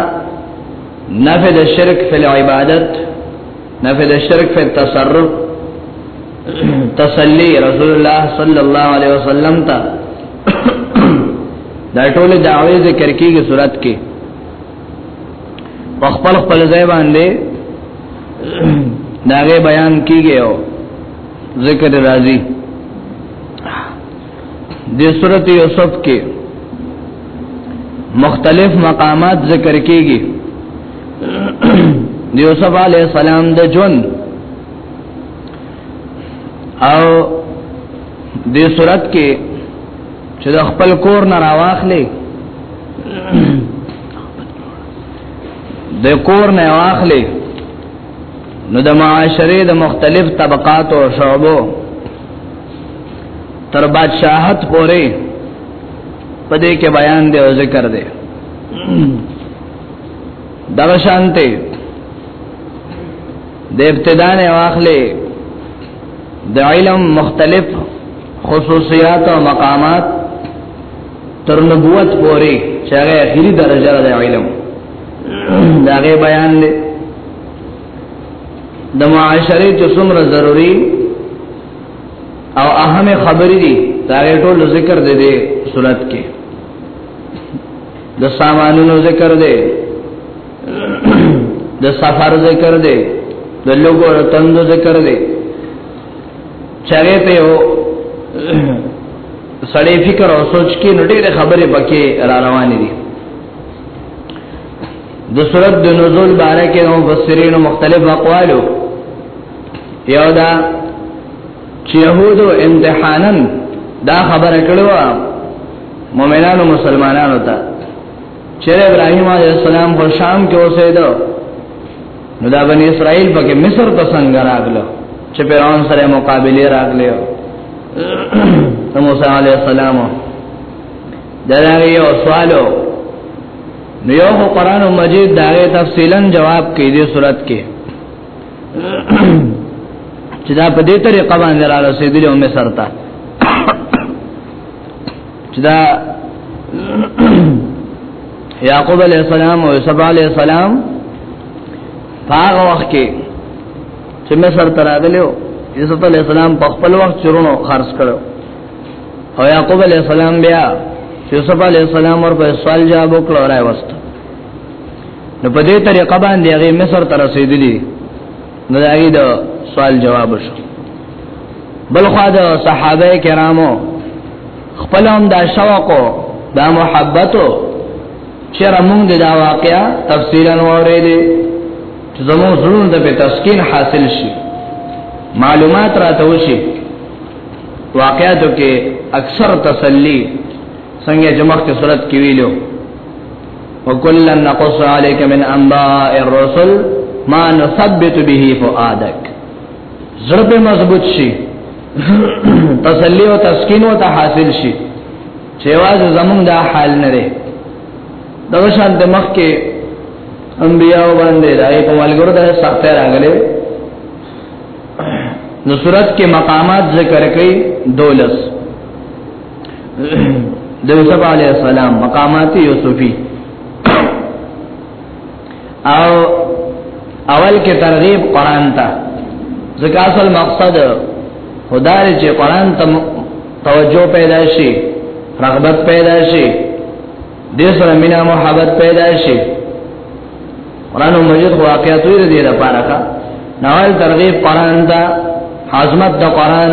نفع د شرک فی العبادت نفع د شرک فی التصرف تسلی رسول الله صلی الله علیه وسلم ته دا ټول دعوی ذکر کیږي صورت کې په خپل خپل ځای باندې داغه بیان کیږي او ذکر راځي د سورته یوسف کې مختلف مقامات ذکر کیږي د یوسف علی السلام د ژوند او دې صورت کې چې د خپل کور نه راواخلې د کور نه واخلې نو د معاشره د مختلف طبقات او شعبو تر بادشاہت پورې پدې کې بیان دی او ذکر دی دغه شانته د ابتدا نه واخلې د علم مختلف خصوصیات او مقامات تر نبوت پورې چې هغه اخیری درجه د علم دا غي بیان دی د معاشري چې څومره ضروری او اهم خبرې دي دا ټول ذکر دی د صورت کې د سامانونو ذکر دی د سفر ذکر دی د لوګو تند ذکر دی چاره ته یو سړی فکر او سوچ کې نټې خبرې پکې را روانې دي د صورت د نزول باره کې مفسرین مختلف اقوالو یو دا چې يهودو امتحانن دا خبره کړو مؤمنانو مسلمانانو ته چې ابراهيم عليه السلام په شام کې اوسېدو نو دا بني اسرائيل پکې مصر ته څنګه راغلو چې پیران سره مقابله راغلو موسی عليه السلام دا یو سوالو نو یو قرآن مجید داغه تفصیلا جواب کې دې صورت کې چې دا په دې طریقه باندې را رسیدلی او مصر ته چې دا یعقوب علیہ السلام او یوسف علیہ السلام هغه وخت کې چې مصر ته راغلیو یوسف علیہ السلام په خپل وخت چرونو خرج کړو او یعقوب علیہ السلام بیا یوسف علیہ السلام ور په سوال جواب وکړ راوست نو په دې طریقه باندې هغه مصر ته رسیدلی نو هغه د سوال جواب شو بل خو د صحابه کرامو خپل هم دا شوق دا محبت چر موږ د دا واقعا تفصیلا وریدي چې زموږ زړونو ته تسکین حاصل شي معلومات راته وشي واقعاتو کې اکثر تسلی څنګه جمعه کې صورت کې ویلو وکلا نقص عليك من انباء الرسل ما نثبت به فؤادك زړه په مضبوط شي تسلی او تسکین او ته حاصل شي چې واز زمونږ دا حال نه لري دا شان د مخ کې انبیاء باندې راي په ملګرو د سخت راغلي نو صورت کې مقامات ذکر کړي دولس د یوسف علی السلام مقامات یوسفی او اول کې ترغیب قران ته ځکه اصل مقصد خدای چې قران ته توجه پیدا شي رغبت پیدا شي د سره مینا محبت پیدا شي قران مجید واقعیت ویل دی لپاره کا نوال ترغیب قران دا حضمت د قران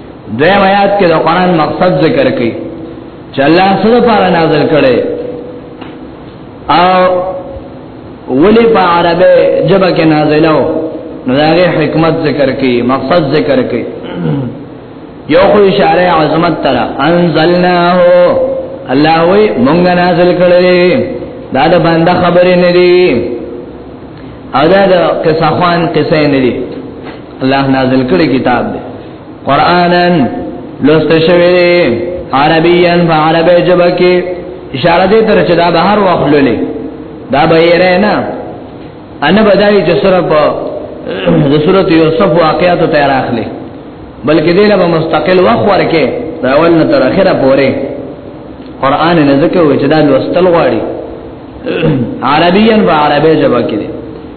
دوی آیات کې د قران مقصد ذکر کړي چې الله سره پر نازل کړي او ولی په عربه جبه کې نازلو نو داغه حکمت ذکر کړي مقصد ذکر کړي یو خو اشاره عظمت ترا انزلناه الله وی مونږ نازل کړي دا د بنده خبرې نه دي او دا د قصه خوان قصه نه دي الله نازل کړی کتاب دی قرانن لوست شوی دی عربین په عربی ژبه کې اشاره دې تر چې دا بهر واخللې دا به یې نه ان بدای چې سره په د سورته یوسف واقعاتو ته راخلي بلکې دې له مستقل وخت ورکه دا اول نه تر اخره پورې قران نه ذکر وچدا لوستل غواړي عربین و عربی ژبه کې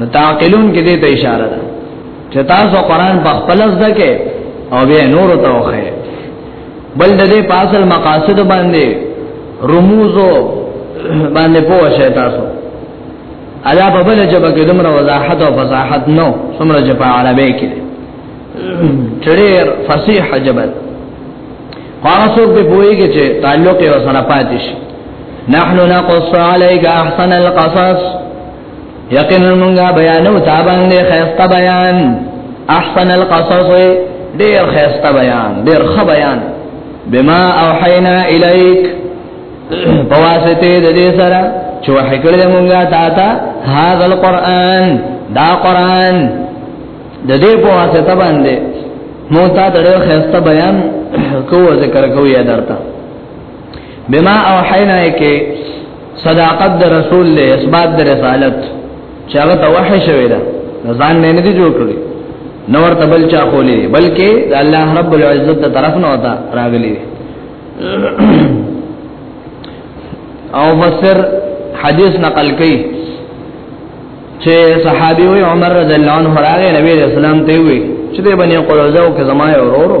نو تعقلون کې دې ته اشاره ده چې تاسو قران په خپل ځده کې او به نور ته وخه بل د دې پاسل مقاصد باندې رموزو باندې پوه شئ تاسو ادا په بل جبه کې دمر وضاحت او فصاحت نو سمره جبه عربی کې ډېر فصیح جبه هغه څوک به پوهیږي چې تعلق یې وسره پاتې شي نحنو نقص عليك احسن القصص یقینا مونږه بیانو تا باندې خیسته بیان احسن القصص ډیر خیسته بیان ډیر ښه بیان بما اوحینا الیک په واسطه د دې سره چې وحی کړل مونږه تا ته هاذا القرآن دا قرآن د دې په واسطه باندې مونږ ته ډېر خسته بیان کوو ذکر کوو یا درته بما او حینا کې صداقت د رسول له اثبات د رسالت چې هغه ته وحی شوی دا ځان نه نه جوړ کړی نور تبل چا خولې بلکې د الله رب العزت د طرف نه وتا راغلی او فسر حدیث نقل کړي چې صحابي وي عمر رضی الله عنه راغی نبی رسول الله ته وي چې د بني قرظه او کزما اورورو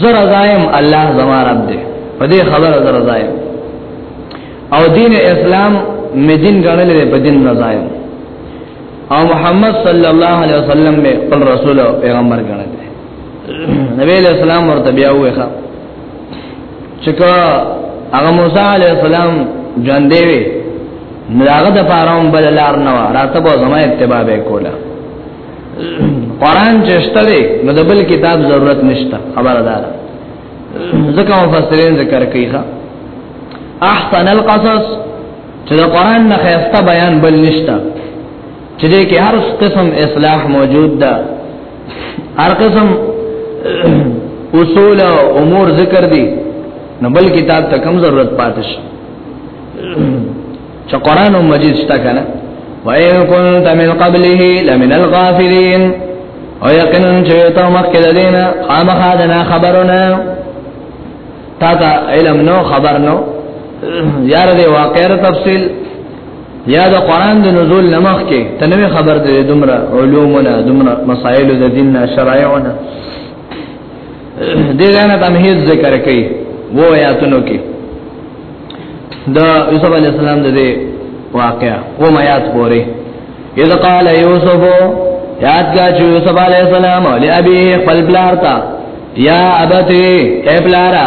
زر زایم الله زما رب دې په دې خبره زر زایم او دین اسلام می دین غړل په دین رضایم او محمد صلی الله علیه وسلم می خپل رسول او پیغمبر غړل نبی علیہ السلام ورته بیا وېخه چې کا هغه موسی علیہ السلام جان دی وی نو هغه د پاره هم بل لار نه راته به زما اتباع وکوله قران چې شته دی نو د بل کتاب ضرورت نشته خبره ده ځکه مفسرین ذکر کوي ښا احسن القصص چې د قران نه خسته بیان بل نشته چې دې کې هر قسم اصلاح موجود ده هر قسم اصول او امور ذکر دي نو بل کتاب ته کم ضرورت پاتش چې قران مجید شته کنه وای كنت من قبله لمن الغافلين او یقینا چې ته مخکې د دینه خامخا د نه خبرونه تا ته علم نو خبر نو یار دې واقعر تفصیل یا د قران د نزول لمخ کې تنوي خبر دې دومره علومونه دومره مسائل د دین شرایعونه دې غنه تمهید ذکر کوي وو آیاتونو کې د یوسف علی السلام د دې واقعا وو میات پورې اذ قال یوسف یاد کا چې یوسف علی السلام او ابي خپل بلارتا یا ابته ای بلارا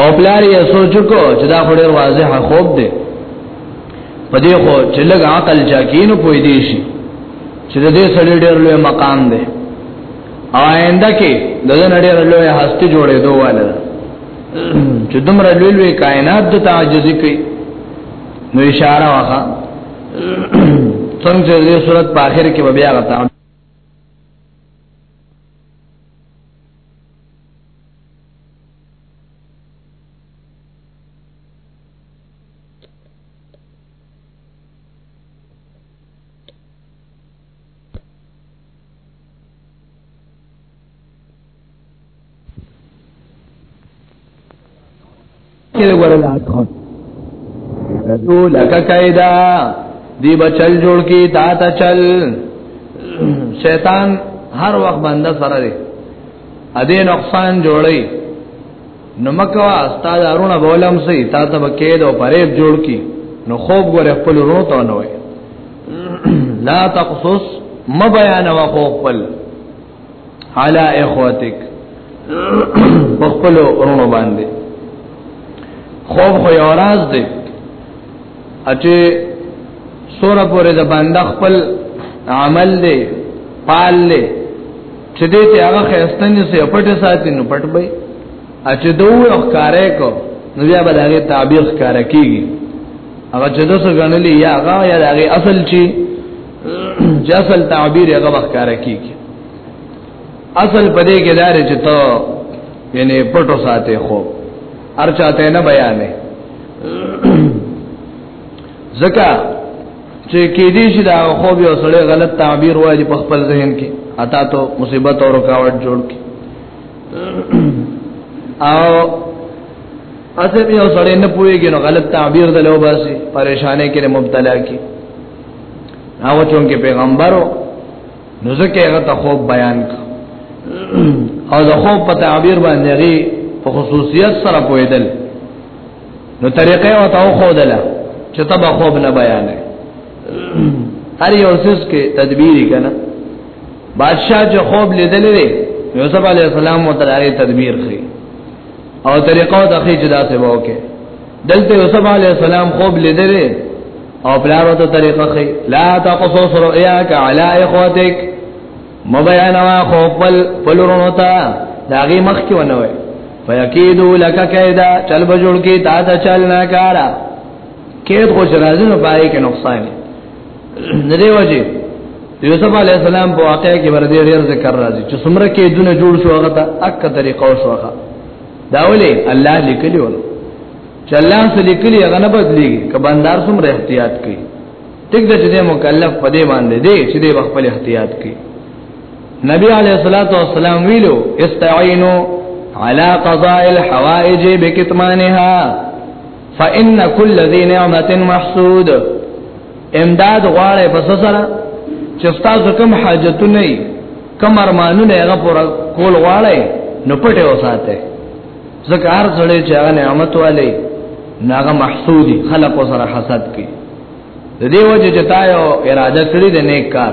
او پلار یې سوچ کو چې دا خو ډیر واضح خوب دی په دې خو چې لږ عقل چا کینو پوي دی شي چې دې سړی ډیر لوی مقام دی او آینده کې د دې ډیر لوی هستی جوړې دواله چې دومره لوی لوی کائنات د تعجزي کوي نو اشاره واخا څنګه دې صورت په اخر کې بیا غتا کې ورل اخون نو لکه قاعده دی بچل جوړ کی تا ته چل شیطان هر وخت بنده سره دی اده نقصان جوړي نو مکوا استاد ارونه بولم سي تا ته بکید او پرېب جوړ کی نو خوب ګور خپل ورو ته نه وي لا تقصص ما بیان وقو خپل علا اخواتک خپل ورونو باندې خوب خو یو راز دی اچې سوره پورې د باندې خپل عمل دی پال دی چې دې ته هغه خستنې سي پټه ساتي نو پټ به اچې دوه اخکارې کو نو بیا به دغه تعبیر ښکار کیږي هغه چې دوه غنلې یا هغه یا دغه اصل چې چې اصل تعبیر هغه ښکار کیږي اصل پدې کې دار چې ته یعنی پټو ساتي خو ارچاته نه بیانې زکه چې کې دې شي دا خو به سره غلط تعبیر وایي په خپل ذهن کې اتا ته مصیبت او رکاوټ جوړ کې او اته به سره نه پويږي نو غلط تعبیر دلو باسي پریشانې کې مبتلا کې هغه چون کې پیغمبرو نو زکه هغه ته خوب بیان کړ او د خوب په تعبیر باندې هغه په خصوصیت سره پویدل نو طریقې او تاو خودله چې تبا خوب نه بیانې هر یو سس کې تدبیری کنه بادشاہ چې خوب لیدل لري یوسف علی السلام متعالی تدبیر خي او طریقو د خي جدا څه وکه دلته یوسف علی السلام خوب لیدل او پلارو ته طریقه خي لا تقصص رؤياك على اخوتك مبیانوا خو خپل پلورونو ته داغي مخ کې ونوي فیکیدو لک کیدا چل بجوړ کې تا ته چل نه کارا کېد خو شرازونو پاره کې نقصان نه دی وجه یوسف علی السلام په واقع کې ور دي ډیر ذکر راځي چې څومره کې دونه جوړ شو هغه ته اک طریقو شو هغه دا ولې الله لیکلی ول چې الله سره لیکلی هغه نه بدلیږي کبندار څومره احتیاط کوي ټیک ده چې مکلف په دې باندې دی چې دې خپل احتیاط کوي نبی علیہ الصلوۃ والسلام ویلو استعینوا علی قضاء الحوائج بکتمانها فان كل ذی نعمت محسود امداد غواړي پس سره چې تاسو کوم حاجتونه یې کوم ارمانونه هغه پر کول غواړي نو پټه وساته زکار سره چې هغه نعمت والے ناغه محسودی خلق سره حسد کوي د دې وجه چې تا یو اراده کړې د نیک کار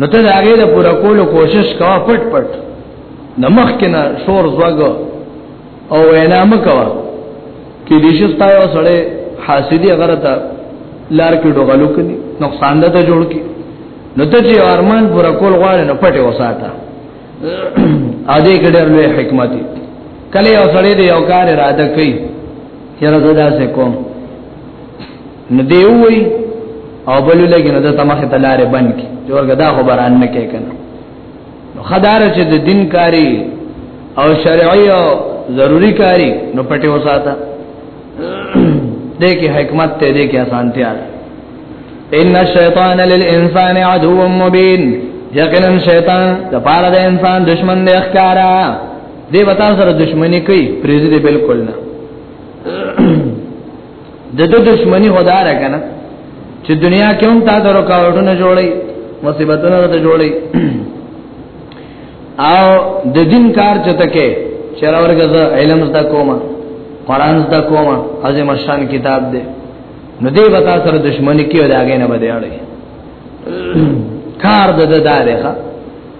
نو ته دا غي د پوره کولو کوشش کا پټ پټ د مخ کې نه شور زوګ او وینا مکوا کې دې شستا یو سړی حاسدی غرتا لار کې ډوغلو کې نقصان ده ته جوړ کې نو ته چې ارمان پوره کول غواړې نو پټه وساته ا دې کې ډېر لوی حکمت کله یو سړی دې یو کار اراده کوي یره زدا سه کوم نو دی وی او بل لګي نو د تمخه تلارې بند کی جوړګه دا خبر ان نه کې کنه نو خدار چې د دین کاری او شرعي او ضروری کاری نو پټه وساته دې کې حکمت ته دې کې اسانتیا ان الشیطان للانسان عدو مبین یقینا شیطان د پاره د انسان دشمن دی ښکارا دی وتا سره دښمنی کوي پریز دی بالکل نه د د دښمنی هدار کنه چې دنیا کې هم تا درو کاوټونه جوړي مصیبتونه ته جوړي او د دین کار چته کې چر اورګه علم زده کومه قران زده کومه عظیم شان کتاب دی نو دی وتا سره دښمنی کوي دا غینه بده اړي کار د د دارخه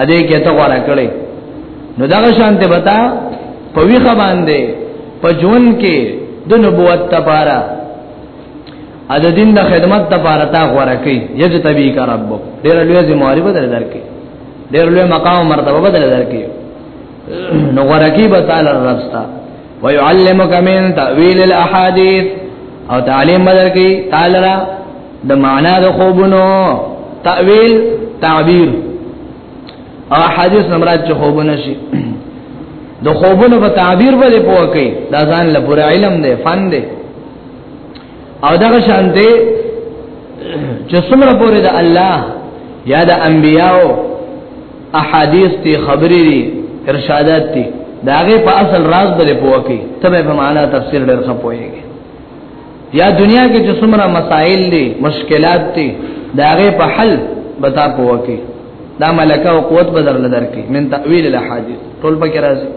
ا دې کې ته غوړه کړې نو دغه شانته بتا په ویخه باندې په ژوند کې د نبوت لپاره ا د دین د خدمت لپاره تا غوړه کړې یجتبی کا رب ډېر لوی ذمہ واری بدل درکې ډېر لوی مقام او مرتبه بدل درکې نو غوړه کې به تعالی رب ستا ويعلمك من تاويل الاحاديث او تعلیم بدل کی تعالی را د معنا د خوبونو تاویل تعبیر او حدیث نمرات چې خوبونه شي د خوبونو په تعبیر باندې پوه کوي دا ځان له پوره علم دی فن دی او دغه شان دی چې څومره پوره د الله یا د انبیانو احادیث تی خبرې دي ارشادات دي داغه په اصل راز باندې پوه کوي ته به په معنا تفسیر ډېر ښه پوهیږي یا دنیا کې چې څومره مسائل دي مشکلات دي دا غي په حل بتا پوکي دا ملکه او قوت بدر لدر کې من تاویل الاحاديث ټول پکې راځي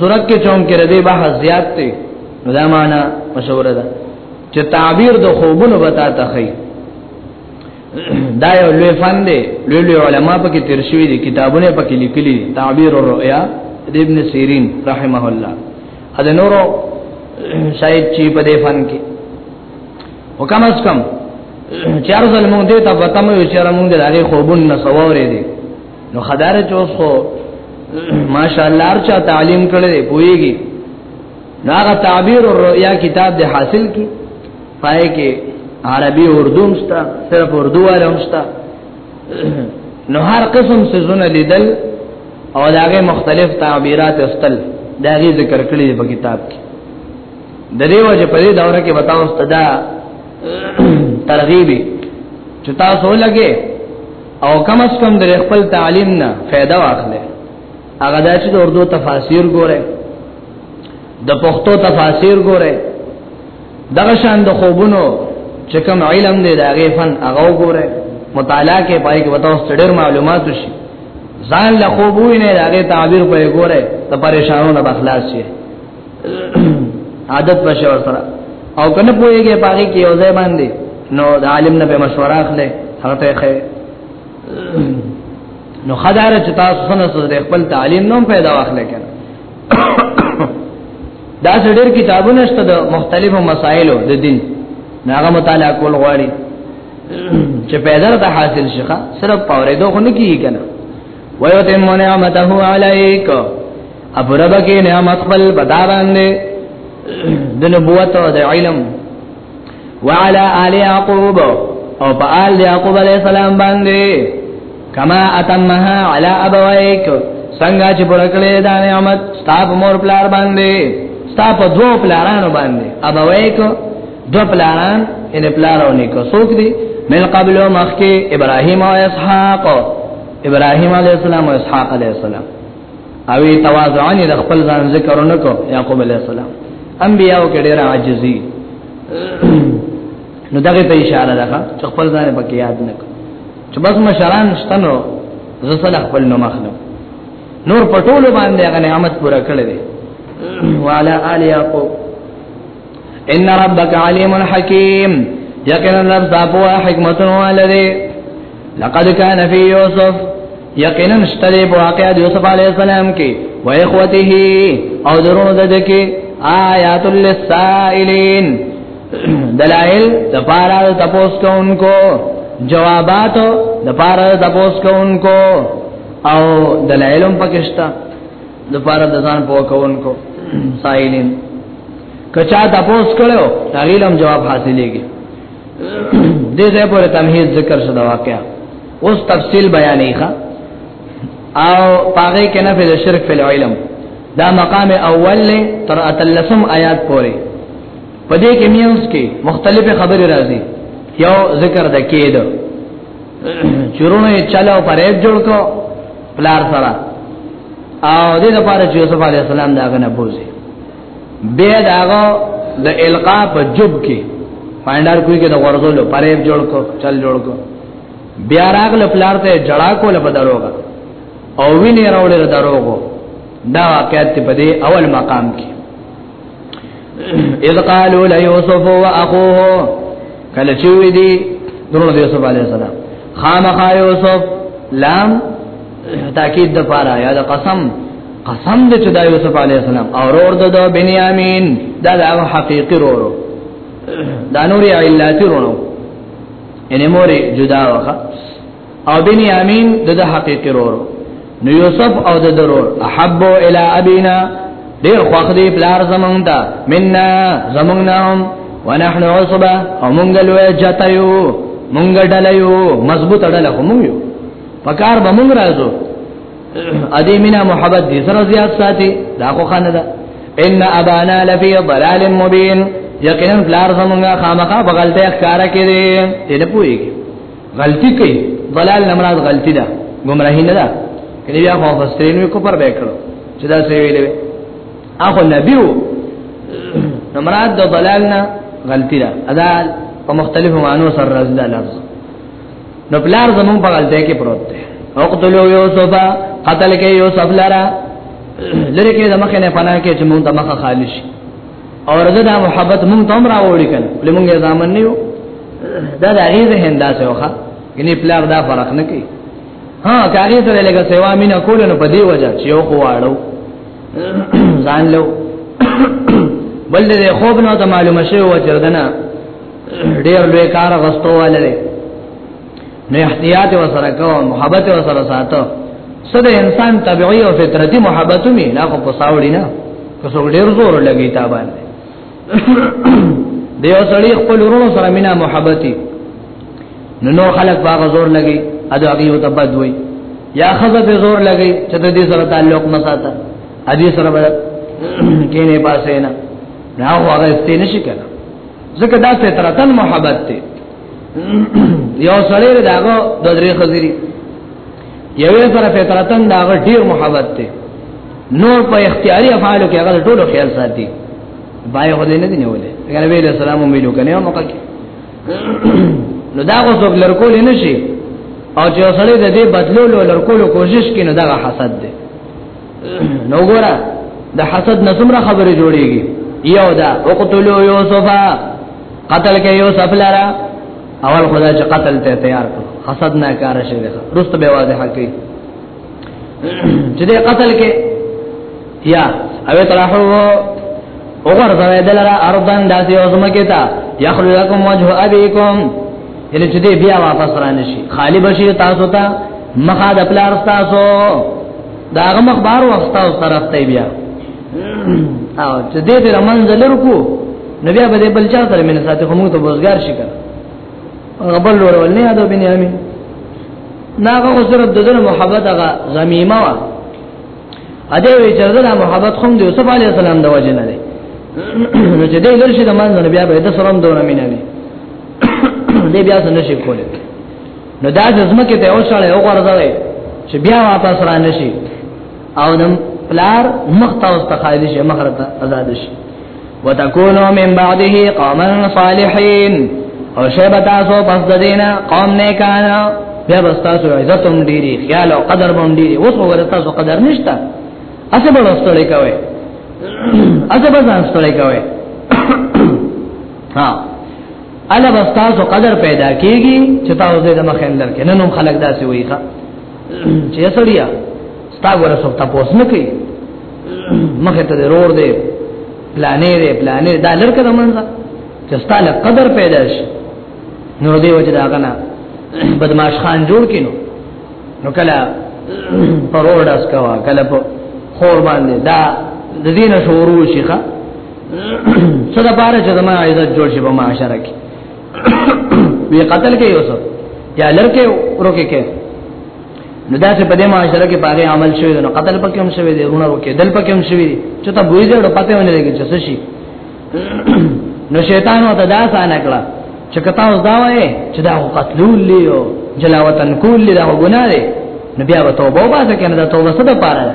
صورت کې چون کې ردی بحث زیات دي دا معنا مشهور ده چې تعبیر د خوبونو بتا تخی دا یو لوی فن دی لوی لوی علما پکې تیر شوی دي کتابونه پکې لیکلي تعبیر الرؤیا ابن سیرین رحمه الله اده نورو شاید چې په دې فن کې وکم اس کم چار ځل مونږ دې ته پته مو چې را مونږ دغه خوبون نه سوورې دي نو خدای چې اوس خو ماشاءالله ارچا تعلیم کړي دی پويږي ناغه تعبیر او رؤیا کتاب دې حاصل کی پای کې عربي اردو مستا صرف اردو واره مستا نو هر قسم سيزونه لیدل او داغه مختلف تعبیرات استل داغه ذکر کړی په کتاب کې د دې وجه په دې دوره کې بتاو استدا ترغیبی چې تاسو لګي او کم اس کم د خپل تعلیم نه फायदा واخلې هغه د چې د اردو تفاسیر ګوره د پښتو تفاسیر ګوره دغه شان د خوبونو چې کوم علم دی دا غي فن هغه وګوره مطالعه کې پای کې وتاو ستړر معلومات شي ځان له خوبو نه دا غي تعبیر په ګوره ته پریشانو نه بخلاص شي عادت بشه ور سره او کنه پويږي پای کې یو ځای باندې نو د عالم نه به مشوره اخلي هغه ته خې نو خدای رچ تاسو سره خپل تعلیم نوم پیدا واخلې کنه دا ډېر کتابونه شته د مختلفو مسایلو د دین هغه مطالعه کول غواړي چې پیدا ته حاصل شي صرف پورې دوه نه کیږي کنه ويتم نعمته عليك ابربك نعمت خپل بداران دي د نبوت او د علم وعلى آل يعقوب او په آل يعقوب عليه السلام باندې کما اتمها على ابويك څنګه چې برکلې دا نعمت ستاب مور پلار باندې ستاب دوه پلارانو باندې ابويك دو پلاران ان پلارو نیکو سوک دی من قبل مخکی ابراهیم او اسحاق ابراهیم علیہ السلام او اسحاق علیہ السلام او تواضعن د خپل ځان ذکر نکو یعقوب علی السلام انبیاو کې ډیر عاجزی نو دغه ته اشاره ده چې خپل ځان په کې یاد نکو چې بس مشران شتنو زسل خپل نو مخنو نور پټول باندې هغه نعمت پورا کړل دي وعلى آل يعقوب ان ربك عليم حكيم یقینا رب تاسو حکمت ولري لقد كان في يوسف یقینا شتره په واقعا د یوسف علی السلام کې و اخوته او درونو د دکی آیات للسائلین دلائل د پارا د تپوس کوونکو جوابات د پارا د تپوس کوونکو او دلائلم پکشتا د پارا د ځان په کوونکو سائلین کچا تپوس کړو تعلیلم جواب حاصلېږي دې ځای پر تمهید ذکر شوه واقعا اوس تفصیل بیانې ښا او پاره کې نه فل شرک فل علم دا مقام اول له تر اتلسم آیات پورې پدې کې مینس کې مختلف خبرې راځي یو ذکر د کېد چورونه چلو پرېب جوړ کو پلار سره او دې لپاره چې یوسف علی السلام دا غنه بوزي به داغه د القا په جوب کې پاندار کوي کې د ورزولو پرېب جوړ کو چل جوړ کو بیا راغله پلار ته جړا کوله په دروغه او ویني راوړل دروغه دا واقعیت په دې اول مقام کې اذ قالوا ليوسف واخوه کله چې وی دي درو د یوسف علی السلام خامخا یوسف لام تاکید د پاره یا د قسم قسم دې چې دا یوسف علی السلام او ور د بنیامین دا د حقیقي ور دا نور علت ورونو ان مور جدا وخه او بنیامین د حقیقي ور نو یوسف او د ضرور احب الی ابینا ډیر خوخ دی پلار زمونږ ته مننا زمونږ نام ونحن عصبه او مونږ لوی جتایو مونږ ډلیو مضبوط ډله مونږ یو پکار به مونږ راځو ادي مینا محبت دې سره زیات ساتي دا خو خانه ده ان ابانا لفی ضلال مبین یقینا بلار زمونږه خامخا بغلطه ښکارا کړي دې نه پوي غلطي کوي ضلال نمراد غلطي ده گمراهی نه ده کله بیا خو فسرین کو پر وکړو چې دا څه ویلې اخو نبیو نمراد د ضلال نه غلطي ده ادا په مختلفو معنی سره راځي دا لفظ نو بلار زمون په غلطه کې پروت دی او قتلو یوسف قتل کې یوسف لرا لری کې د مخ نه پناه کې چې مونږ د مخه خالی شي او رضا دا محبت مونږ تم را وړي کله لمونږ ځامن نیو دا د هغه ذهن دا څه وخه ګنې پلار دا فرق نه کوي ها کاری سره لګه سیوا مینا کول نو په دی وجه چې یو خواړو ځان له بل دې خوب نو ته معلومه شوی و چې دنه ډیر لوی کار غستو والے نو احتیاط وسره کو محبت وسره ساتو سده انسان طبيعي او فطرتي محبت می لا خو پساوړي نه که څو ډیر زور لګی تا باندې دیو سړی خپل ورونو سره مینا محبتي نو نو خلق باغ زور لګي ادا هغه یو تبد وي یا خزه به زور لګي چې د دې سره تعلق نه ساته ادي سره به کینه پاسه نه نو هغه استینه شي کنه ځکه دا فطرتن محبت دی یو سړی داغه د درې خزيري یوې سره فطرتن داغه ډیر محبت دی نور په اختیاري افعالو کې هغه ټولو خیال ساتي بای خو دې نه دی نیولې هغه ویل السلام ویلو کنه مو کوي نو دا غو څوک لرکول نه شي او چې سړی د دې بدلولو لرکولو کوشش کوي نو دا حسد دی نو ګورا د حسد نظمره خبره جوړيږي یو دا وقتلو یوسف قتل کې یوسف لرا اول خدای چې قتل ته تیار کړ حسد نه کار شي ده رست به واضح کوي چې دې قتل کې یا او طرحو وګور زوی دلرا ارضن داسې اوسمه کې تا یخلو لكم وجه ابيكم یعنی چې دې بیا واپس را نشي خالی بشي تاسو ته مخاد خپل ارستاسو دا هغه مخبار واسطه او طرف ته بیا او چې دې دې رمن زلر کو نو بیا به بل چا سره مینه ساتي کوم ته بوزګار شي کړ غبل ور ولنه یادو بنیامین ناغه غزر د دې محبت هغه زمیمه وا اده وی چې دا محبت خوم د یوسف علی السلام د وجه نه دی نو چې دې لرشي د مان بیا به د سلام دونه مینه نه دې بیا څنګه شي کوله نو دا چې زمکه ته اوسړې او غرزوي چې بیا واپس را نشي او نن پلار مخ ته واستخایل شي مخ ته آزاد شي وتكونوا من بعده قوما صالحين او شیبه تاسو پس د دینه قوم نه کانا بیا بس تاسو عزت هم ډیری خیال او قدر هم ډیری اوس وګوره تاسو قدر نشته اسه به واستړې کوي اسه به ځان ستړې کوي ها الا واستاسو قدر پیدا کیږي چې تاسو دې مخ اندر کې نن هم خلک داسې وایي ښا چې سړیا ستا ګوره څوک تاسو نه کوي مخه ته ضرور دی پلانې دی پلانې دا لړکه د منځه چې ستا له قدر پیدا شي نور دې وجه دا غنا بدمعاش خان جوړ کینو نو کله پرور داس کوا کله په خور باندې دا د دینه شروع شيخه څه د پاره چې زما عزت جوړ شي په معاشره کې وی قتل کې یو څه یا لړکه ورکه کې نو دا چې په دې معاشره کې پاره عمل شوی نو قتل پکې هم شوی دی رونه ورکه دل پکې هم شوی دی چې ته بوې دې پته ونه لګي چې څه شي نو شیطان وته دا سانه کړه چې کته اوس دا وایې چې دا قتلول لیو جلاوتن کول له ګناه دی نو بیا به توبه وباسه کنه دا توبه څه ده پاره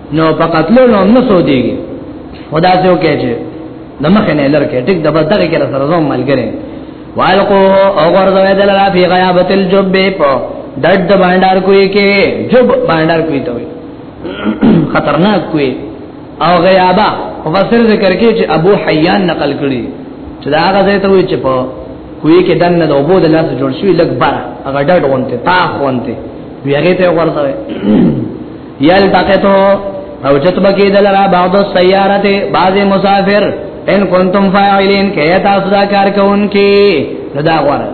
نو په قتل نو نه سو دیږي خدا ته وکړي چې د مخ نه لرکه ټیک د بس دغه کې سره زوم ملګری والقو او غرزوی دلرا فی غیابت الجب په دد باندار کوی کې جب باندار کوی ته وي خطرناک کوی او غیابا مفسر ذکر کوي چې ابو حیان نقل کړي چې دا هغه ځای ته وي چې په کوی کې دنه د اوبو د لاس جوړ شوی لګ بار هغه ډډ وونته تا وونته ویغه ته ورته یلتقطو او چتب کی دلرا بعض السیارت بعض مسافر ان کنتم فاعلین کیا تاسو دا کار کوونکی نو دا غواړه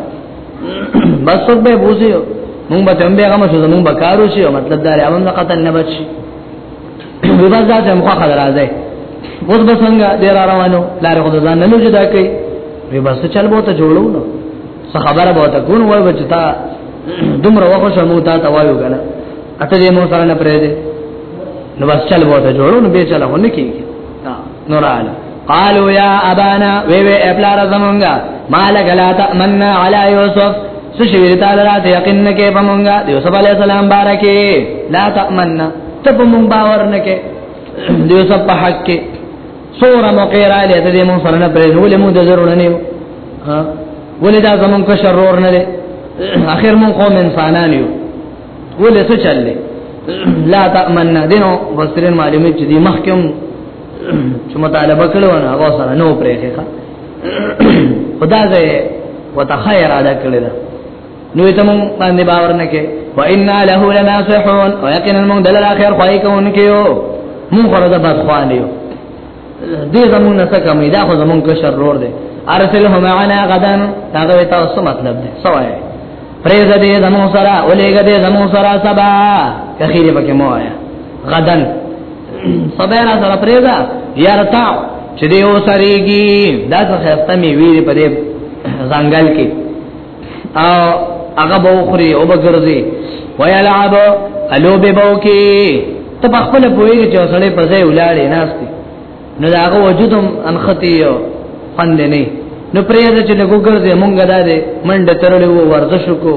بس څوک به بوزي مونږ به تم بیغه مشو زمونږ به کارو شي مطلب دا لري نه قتل نه بچي به بس دا سم خو خبر راځي اوس به څنګه ډیر روانو لارې خو ځان نه لږه دا کوي به بس چل بو ته جوړو نو څه خبره بو ته کون وای بچتا دومره وخت شمو تا ته وایو کنه اته دې مو سره نه پرې دې نو بس چل وو ته جوړو نو به چل هونه کیږي نور اعلی قالوا يا ابانا وی وی اپلار زمونږه مالک لا تمنا على يوسف سشویر تعالی رات یقین کې پمونګه د یوسف علی السلام بارکه لا تمنا ته پمون باور نه کې د یوسف په حق کې سوره مقیرا له دې مون سره نه پرې ولې مو د ضرور نه نیو ها ولې دا زمون کو شرور نه لري اخر مون قوم انسانان یو ولې څه چل دی لا تامننا دینو وسترین معلومه چې دی مخکم چې مطالبه کړو نه هغه سره نو پرې ښه خدا دې وتخیر ادا کړل نو ته مون باندې باور نه کې و ان له لناصحون او یقینا مون دل اخر خوای کوونکیو مون خره د بد خوانیو دې زمون نه څه کمې دا خو زمون کې شرور دی ارسله معنا غدا هغه تاسو مطلب دی سوای پریز دې زمو سره ولېګ دې زمو سره سبا کخیره پکې مو آیا غدن سبا را سره پریز یارتا چې دې و سرېږي دا څه خسته می ویری په دې ځنګل کې او هغه به خوري او به ګرځي ويلعب الو به بوکي ته په خپل پوهیږي چې سړی په ځای ولاړې ناشته نو دا هغه وجودم انختی یو خوند نه نو پرې د چې لګو ګرځي مونږه ده منډه ترلې وو ورزش کو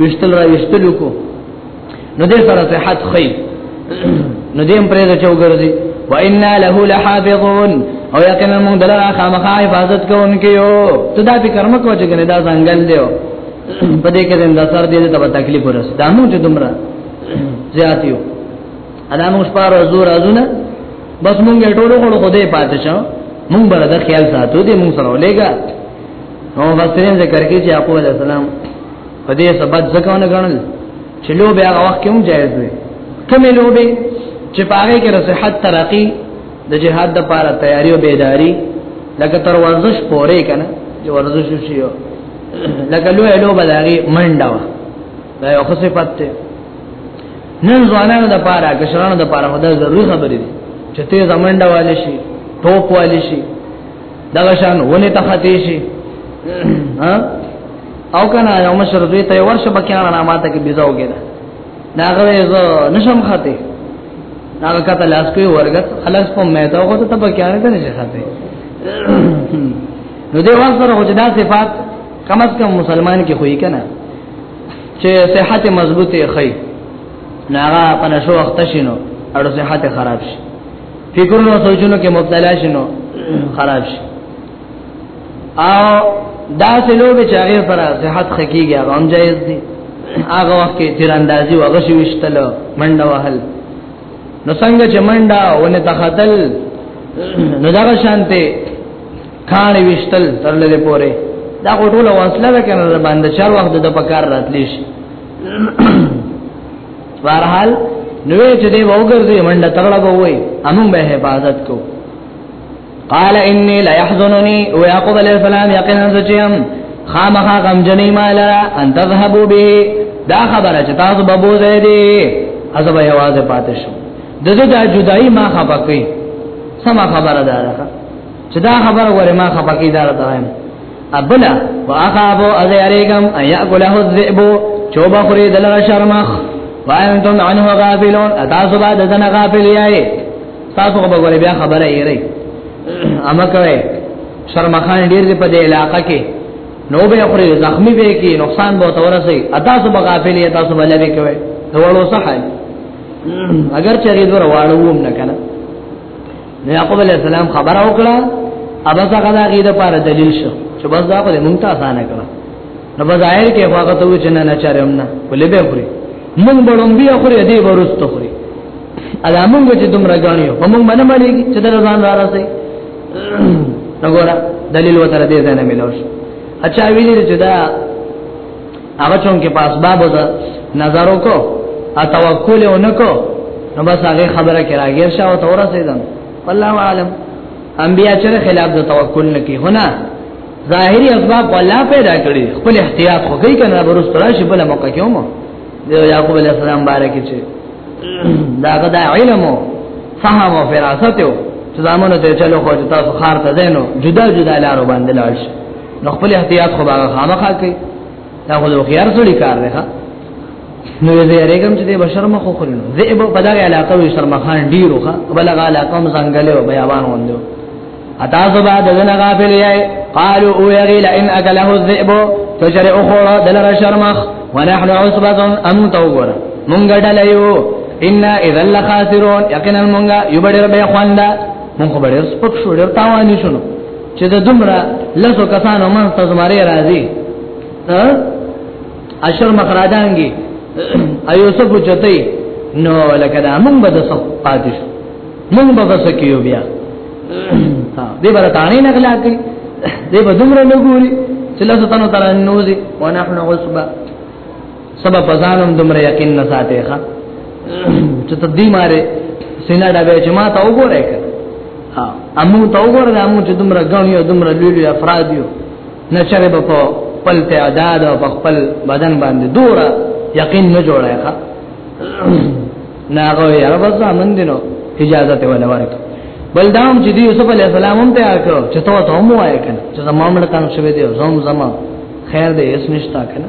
وشتل را وشتل کو نو دې سره صحت خي نو دې پرې د چوغرزي وإنا له لحافظون او یقینا موږ دلته خامخا حفاظت کوونکیو ته دا فکر مکو چې کنه دا ځنګل دیو په دې کې زنده سر دې ته تکلیف ورس دا موږ چې دومره زیاتیو ادا موږ پاره زور ازونه بس موږ ټولو غړو خدای پاتې شو موږ بل د خیال ساتو دې موږ سره ولېګا او مفسرین ذکر کوي چې اقوال السلام په دې سبب ځکه نه غنل چې لو به هغه وخت کوم جایز وي کومې لو به چې پاره کې صحت ترقی د جهاد د پاره تیاری او بیداری لکه تر ورزش پورې کنه چې ورزش شي لکه لو لو بداري منډه وا دا یو خصه پته نن ځوانانو د پاره کشرانو د پاره دا ضروري خبرې دي چې تیز منډه والي شي ټوپ والي شي دا شان ونه ته ختی شي ها او کنه یو مشر دوی ته ورشه بکیان نه ماته کې بيزا وګیدا ناغه زه نشم خته ناغه کته لاس کوي ورګت خلاص په مې دا وګته ته بکیان ته نشي خته نو دې وان سره هو دا صفات کم از کم مسلمان کې خوې کنه چې صحت مضبوطه خې ناغه په نشو وخت شینو اړو صحت خراب شي فکرونو سوچونو کې مبتلا شنو خراب شي او دا سلو به چاغه پر صحت خکیږي هغه هم جایز دي هغه وخت کې تیراندازي وغشي وشتل منډه وهل نو څنګه چې منډه ونه تختل نو دا شانته کان وشتل ترلې پوره دا ټول وسله ده کنه باندې چار وخت د پکار راتلی شي بهرحال نو چې دی وګرځي منډه تغړه به وای امون به حفاظت کو قال اني لا يحزنني ويعقوب عليه السلام يقينا سچيم خامخا غم جنې مالا ان تذهبوا به دا خبره چې تاسو به بوزه دي ازبه आवाज پاتې شو دغه دا جدائی ما خپکې سما خبره ده چې دا خبره وره ما خپه کی دار درایم ابلا واخابو ازیریګم ایاکله الذئب چوبه خوري دلر شرمخ وانتم عنه غافلون تاسو بعد دنا غافل یای تاسو خو به بیا خبره یې ری اما کوي شرمخان ډیر دی په دې علاقې کې نو به خوري زخمی به کې نقصان به تورسي ادا سو غافل یې تاسو بل به کوي نو ورو صح اگر چری دور واړو هم نه کنه نو یعقوب علی السلام خبر او کړه ابا څنګه دا غي د پاره دلیل شو چې بس دا په مونږ ته آسان کړه نو بظاهر کې هغه ته و چې نه نه چارم نه ولې به خوري مونږ بړوم بیا خوري دې ورسته خوري ادا مونږ چې دوم راګانیو په مونږ باندې باندې چې د ځان را راځي نګورا دلیل وتر دې ځنه ملوش اچھا ویلې چې دا هغه چون کې پاس باب ده نظر وکړو ا توکل ونکو نو بس هغه خبره کې راګیر شاو ته ورسېدم والله عالم انبیا چر خلاف د توکل نکي هنا ظاهري اسباب ولا پیدا کړی خپل احتیاط خو کوي کنه برس ترا شي بل موقع کې مو یعقوب علیہ السلام بارک چې داغه دا علم او فهم او فراست او ځامنو ته چلو خو تاسو خار ته دینو جدا جدا لارو باندې لاړ شي نو خپل احتیاط خو باغه خامخا کوي دا خو د خيار سړي کار دی ها نو زه یریګم چې د بشر مخ خو خورینو ذئب په دغه علاقه وي شرمخان ډیرو ښه بلغه علاقه هم ځنګل او بیابان وندو اتا زبا دغه غافل یې قالوا او یری لئن اکله الذئب فجر اخرى دلر شرمخ ونحن عصبه ام توغر مونږ ډلایو ان اذا لخاسرون یقینا مونږ یو بډر به خواندا مونږ بډر سپک شو ډیر تاوانی شونو چې د دومره لسو کسانو منځ ته زماره راځي ها اشر مخراجانګي ایوسف چتای نو لکه دا مونږ به د سو پاتې شو مونږ به بس کیو بیا دې بر تانی نه غلا کوي دې به دومره نه ګوري چې لاسو تنو تر نوځي ونحن عصبه سبا پزانم دمر یقین نه ساتي ښا چې ته دې ماره سینا دا به چې ما ته وګورې کړه ها امو ته وګورې امو چې دمر غنیو دمر لولي افراد یو نه چره په خپل تعداد او خپل بدن باندې دورا یقین نه جوړای ښا ناغه یې رب ځامن دینو اجازه ته ولا ورک بل دام چې دی یوسف علی السلام هم تیار کړو چې ته ته مو آیا کنه چې زمامړ تنگ شوی دی زوم زما خیر دې اس نشتا کنه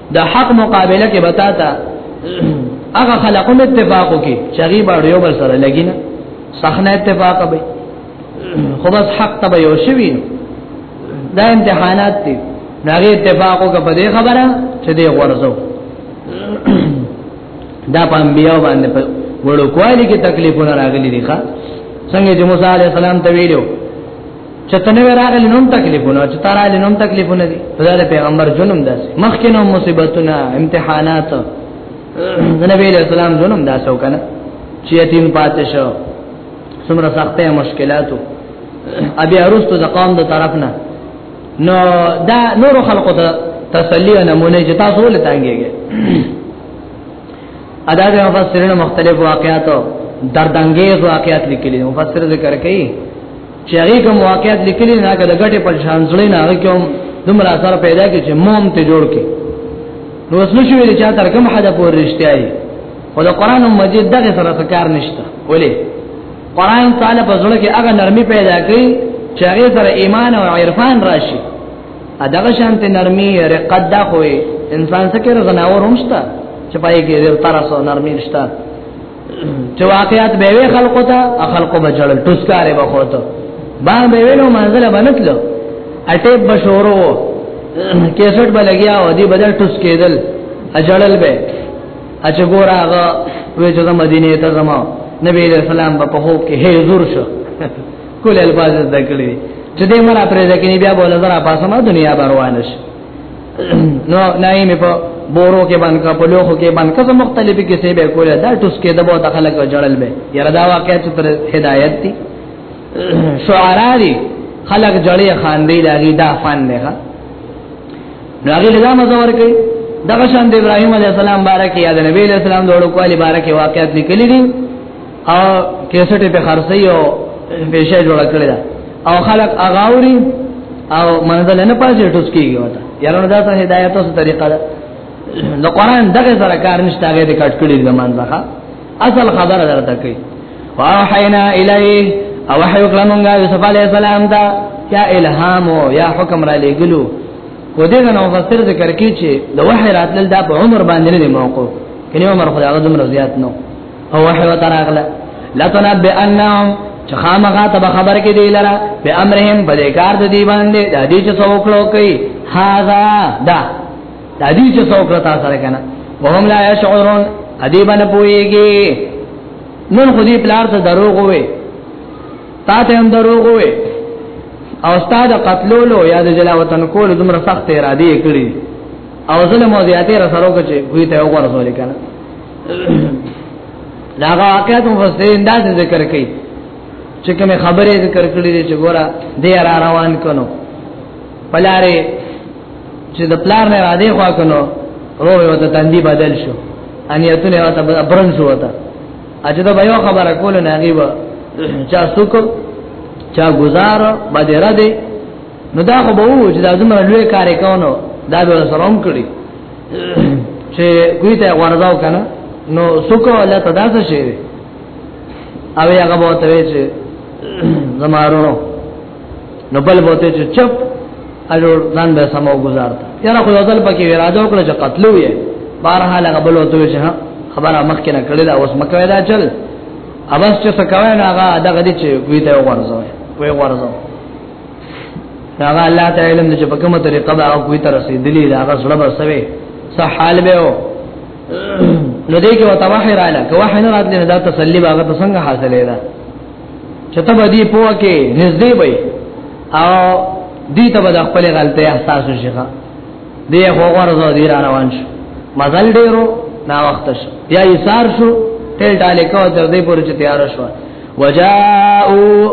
د حق مقابله کې بتا تا هغه خلقوم اتفاق وکي چغي باندې یو بل سره لګینا صحنه اتفاق به خو بس حق ته یو شوی دا امتحانات دي ناغه اتفاق وکړه په دې خبره چې دې ورزو دا په انبیاء باندې په وړو کوالي کې تکلیفونه راغلي دي ښا څنګه چې موسی عليه السلام ته ویلو چې تنه راغلی نوم تکلیفونه چې تارا لنوم تکلیفونه دي دا پیغمبر جنم داس مخکینو مصیبتونه امتحانات د نبی له سلام جنم داسو کنه چې یتیم پاتې شو څومره سختې مشکلاتو ابي ارستو د قوم د طرف نه نو دا نور خلقو ته تسلی او نمونه چې تاسو ولې تانګيږي ادا د مفسرینو مختلف واقعاتو دردانګیز واقعات لیکلي مفسر ذکر کوي چې هغه کوم واقعیت لیکلی نه کده ګټه په شان زړه نه هغه کوم دومره اثر پیدا کی چې موم ته جوړ کی نو اسنه شو ویل چې تر کوم حدا پور رښتیا دی او د قران مجید دغه سره کار نشته ولی قران تعالی په زړه کې هغه نرمي پیدا کړي چې هغه سره ایمان او عرفان راشي اداغه شانت نرمي رقت دا خوې انسان څخه رغناور هم شته چې پای کې ډېر ترسو نرمي شته چې واقعیت به وی خلقو ته خلقو به جړل ټسکاره به خوته با به وینو منزل بنتلو اټیب بشورو کیسټ به لګیا و دی بدل ټس کېدل اجړل به اچ ګور هغه وې چې مدینه ته زما نبی علیہ السلام په هو کې هي زور شو کول الفاظ ذکر دي چې دې مرا پرې ځکه بیا بوله زرا پاسه ما دنیا بروانش نو نایم په بورو کې باندې کا په لوخو کې باندې کزه مختلفي کې څه به کوله دا ټوس کې دبو دخل کو جړل به یره دا واقعي چې تر هدایت دي شعرا دي خلق جړې خان دی دا غي دا فن نه ها راغی له مزه ور کوي دغه شان د ابراهيم عليه السلام بارک یا د نبی عليه السلام د وړو کوالي بارک واقعات لیکلي دي او کیسټ په خرڅي او پیسې جوړ کړی دا او خلک اغاوري او منځل نه پاتې ټوس کیږي وتا یاره دا ته هدایت او طریقه ده د قران دغه سره کار نشته هغه د کټ کړی د منځه اصل خبره درته کوي واحینا الیه او وحی وکړه مونږه یوسف علی السلام دا یا الهام او یا حکم را لګلو و دې نه مفسر ذکر کوي چې د وحی راتل دا په عمر باندې نه موقوف کله عمر خدای غو دمر زیات نو او وحی وتراغله لتنبئنهم چې خامغه ته خبر کې دی لره به امرهم په دې کار د دی باندې د دې چې څوکړو کوي هاذا دا د دې چې څوکړه تاسو سره کنه وهم لا يشعرون ادی باندې پويږي نن خو دې پلار ته دروغ وې تا ته هم دروغ وې او استاد قتلولو یا د جلا وطن کول دومره سخت اراده کړی او ظلم او زیاتې را سره کوچې وې ته وګورځول کنه دا واقعات مفسرین دا ذکر کوي چې کومه خبره ذکر کړې دي چې ګوره دې را روان کونو پلاره چې د پلار نه را دې خوا کونو روح یو ته تندې بدل شو ان یتونه یو ته برن شو ته اجه دا یو خبره کول نه غیبه چا سوکو چا گزار بدره دې نو دا خو به وو چې دا زموږ لوی کار کوو دا به سره هم کړی چې کوی ته ورځاو کنه نو سکو الله تدا څه شي او هغه به ته چې زمارونو نو بل به ته چې چپ اجو ځان به سمو گزارتا یاره خو ځل پکې اراده وکړه چې قتلو یې بارها لګ بل وته چې خبره مخ کې نه کړی دا اوس مکه دا چل اوس چې څه کوي نه هغه دغه دې چې کوی ته ورځاو کوی ورځاو هغه الله تعالی علم چې په کومه طریقه به او کوی تر رسیدلی دا هغه سره به سوي صح حال به او نو دې کې وتوحی رااله که وحی نه راتلی نه دا تسلی به هغه څنګه حاصلې ده چې ته به دې پوه کې نږدې وي او دې ته به خپل غلطه احساس وشي ښا دې هو ورځو دې را روان شي مزل ډیرو نا وخت شو یا ایثار شو تل ډالې کو تر دې پورې چې تیار شو وجاءو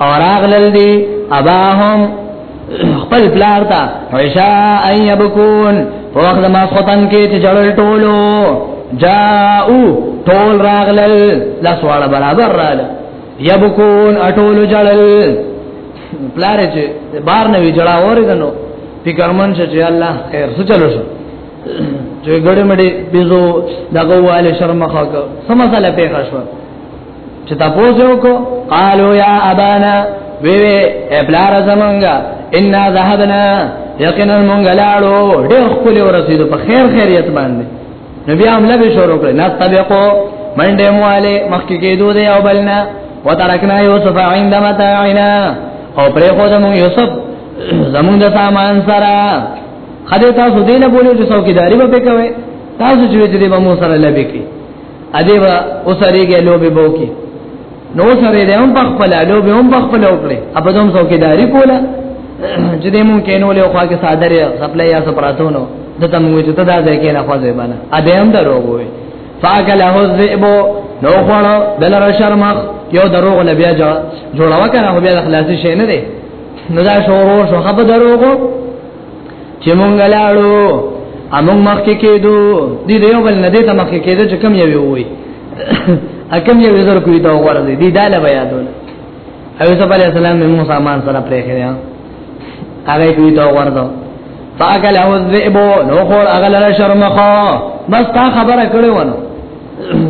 اوراغلل دی اباهم خپل پلار تا عشاء ان يبكون په وخت د ماسختن کې چې جړل ټولو جاءو ټول راغلل لاس واړه برابر رااله يبكون اټول جړل پلار چې بار نه وی جړا اورې دنو فکرمن چې الله خیر څه چلو شو چې ګړې مړې بيزو دغه والي شرمخه سم مسله پیښه شوه چې تاسو کو قالو یا ابانا وی وی ابلار زمونږه ان ذهبنا یقینا مونږ لاړو ډېر خپل ورسېدو په خیر خیریت باندې نبی هم لبه شروع کړ نه تبقو منډه مواله مخکې کېدو دی او بلنا وترکنا یوسف عند متاعنا او پرې خو زمو یوسف زمون د سامان سره خدای تاسو دینه بولیو چې څوکیداری به کوي تاسو چې دې به مو سره لبه کې ادي وا اوسريږي لوبي بو کې نو سره دې هم په خپل لوبي هم په خپل وکړي په دوم څو کې داري کوله چې دې مونږ کې نو له خوا کې صادر یا سپلای یا سپراتونو د تم وې چې تدا ځای کې نه خوا ځای باندې ا دې هم درو وې فاکله الذئب نو خوړو دلر شرمخ یو دروغ نه بیا جوړه وکړه خو بیا د خلاصي شي نه دی نو دا شورو شو خبر دروغو چې مونږ لاړو امون مخکې کېدو دې دیو بل نه دې ته مخکې کېدو چې کم یو وي اکم یو زر کوي دا وره دې دې داله بیا دول او یوسف علی السلام موږ سامان سره پرې کړیا هغه کوي دا وره دا فاکل او ذئب نو خور اغل شرمخه بس تا خبره کړې ونه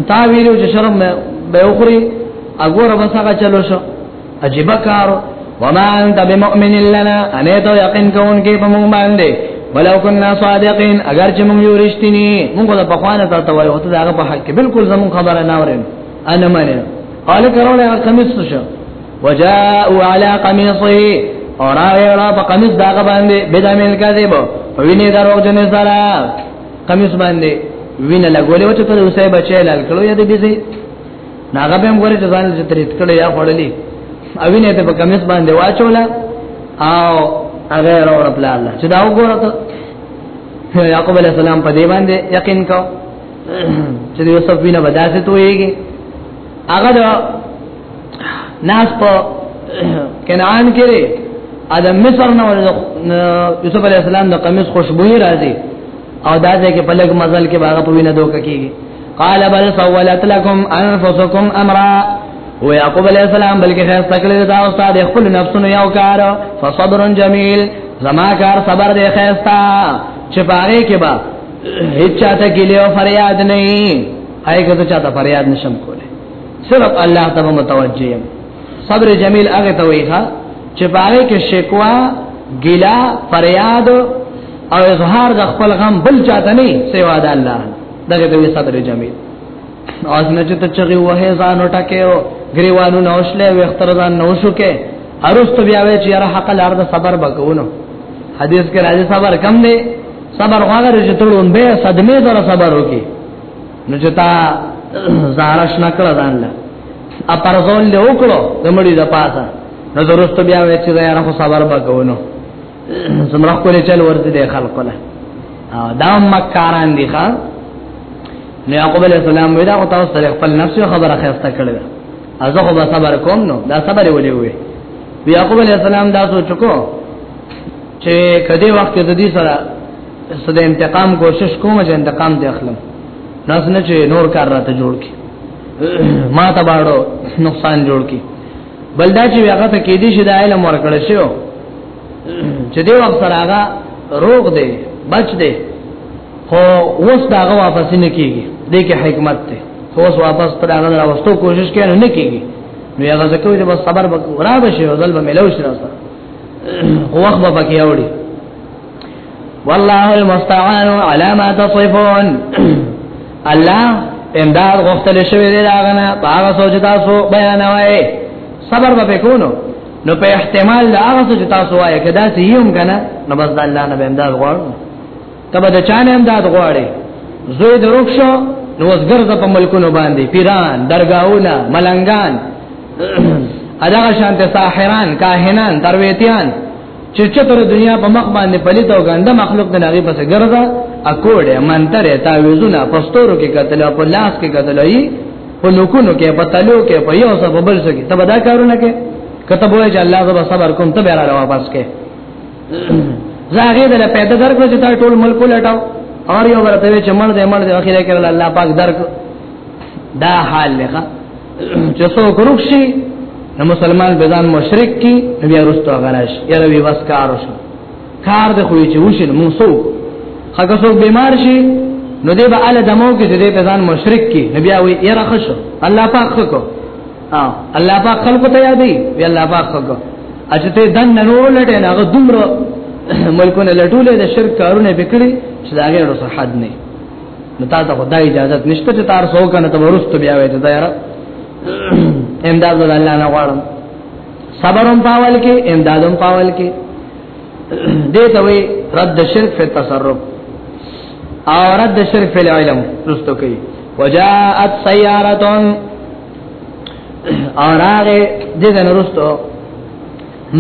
تا ویلو چې شرم به وخوري اګوره بس هغه چلو شو عجیب کار وما انت بمؤمن لنا ان تو یقین کون کې په مونږ باندې ولو كنا صادقين اگر چې مونږ یو رښتینی مونږ د بخوانه تا ته وایو ته هغه په حق کې بالکل زمون خبره نه اورین انا مانه قال کرونه قمیص شو وجاءوا على قميصه اور هغه را په قمیص داغه باندې بدامل کذب ویني درو جن سره قمیص باندې وینه لګولې و چې ته اوسه بچی لال کړو یا دې بيزي ناغه به هم ورته ځان چې ترې تکړه یا خړلې او نه ته په کمیس باندې واچولا او هغه راوړ په الله چې دا وګوره ته یعقوب علی السلام په دې باندې یقین کو چې یوسف وینه بداسه توېږي هغه دا ناس په کنعان کې لري ادم مصر نه یوسف علی السلام د قمیص خوشبوئی راځي او دا ځکه په لګ مزل کې باغ په وینه دوک کېږي قال بل سولت لكم انفسكم امرا و یعقوب علیہ السلام بلکې خیر تکلیف دا استاد خپل نفسونو یو کار فصبر جمیل زما کار صبر دی خیرستا چې پاره کې با هیڅ چاته کې له فریاد نه هاي کته چاته فریاد نشم کوله صرف الله ته متوجه یم صبر جمیل هغه ته ویخه چې پاره کې شکوا ګلا فریاد او اظهار د خپل غم بل چاته نه سیوا د الله دغه د وسه درې جامې اوس نه چې ته چغي وه ځان ټکیو غریوانو نوښلې وختر ځان نوښو کې ارستو بیا وی چې را حق لار د صبر بکونو حدیث کې راځي صبر کم دی صبر غواړي چې ټولون به صدمه سره صبر وکي نو چې تا زارش نکړه ځان له اپرزول له وکړو د مړي د پاسه نو زرست بیا وی چې زه را صبر بکونو زمرا کولې چل ورته د خلکو له دا مکاران دي ښا نو یعقوب علی السلام وی دا او تاسو سره خپل نفس خبره خسته کړل ازه خو به صبر کوم نو دا صبر ولې وی یعقوب علی السلام دا سوچ کو چې کدی وخت د دې سره سده انتقام کوشش کوم چې انتقام دې اخلم ناس نه چې نور کار راته جوړ کی ما ته باړو نقصان جوړ کی بل دا چې هغه ته کې دي چې د علم ورکړ شي چې دی وخت سره هغه روغ دی بچ دی خو اوس دا هغه واپس نه کیږي دې کې حکمت دی خو اوس واپس تر هغه راوستو کوشش کوي نه کیږي نو هغه ځکه چې بس صبر وکړه به شي او ځل به ملوش راځه خو وخت به پکې اوړي والله المستعان على ما تصفون الله امداد غفتل شوی دی داغنه هغه سوچ تاسو بیانوي صبر به کوونو نو په احتمال دا هغه سوچ تاسو وایي کدا چې یوم کنه نو بس الله نه امداد غواړو کبه د چانه امداد غواړي زوی دروښ شو نو وسګرځ په ملکونو باندې پیران درگاہونه ملنګان اداغه شانته ساحران کاهنان درویتیان چې چتر دنیا په مخ باندې پلیت او ګنده مخلوق د ناغي پس ګرځا اکوړه منتره تعویذونه پستورو کې قتل او په لاس کې قتل ای په نوکونو کې په تلو کې په یو څه بل څه کې تبدا کارونه کې کته بوې چې الله زبر صبر کوم ته به را واپس کې زاغه دل پیدا درکو چې تا ټول ملک لټاو اور یو ورته چې مړ دې مړ دې اخیره کې الله پاک درک دا حال لغه چې څو ګروپ شي نو مسلمان به ځان مشرک کی بیا رستو غراش یاره وی واس کار وشو کار د خو چې وشي نو موسو هغه څوک بیمار شي نو دې به ال دمو کې دې په ځان مشرک کی نو بیا وی یاره خشو الله پاک خو او الله پاک خلق ته یادې وی الله پاک خو اجته دن نور لټه نه هغه دومره ملکونه لټولې د شرک کارونه وکړي چې دا غیر صحت نه نو تا ته خدای اجازه نشته چې تار سو کنه ته ورست بیا وې ته دایره امداد ول الله نه غواړم صبرم پاول کې امدادم پاول کې دې ته وې رد شرک په تصرف او رد شرک په علم رستو کوي وجاءت سياره اور هغه دې نه رستو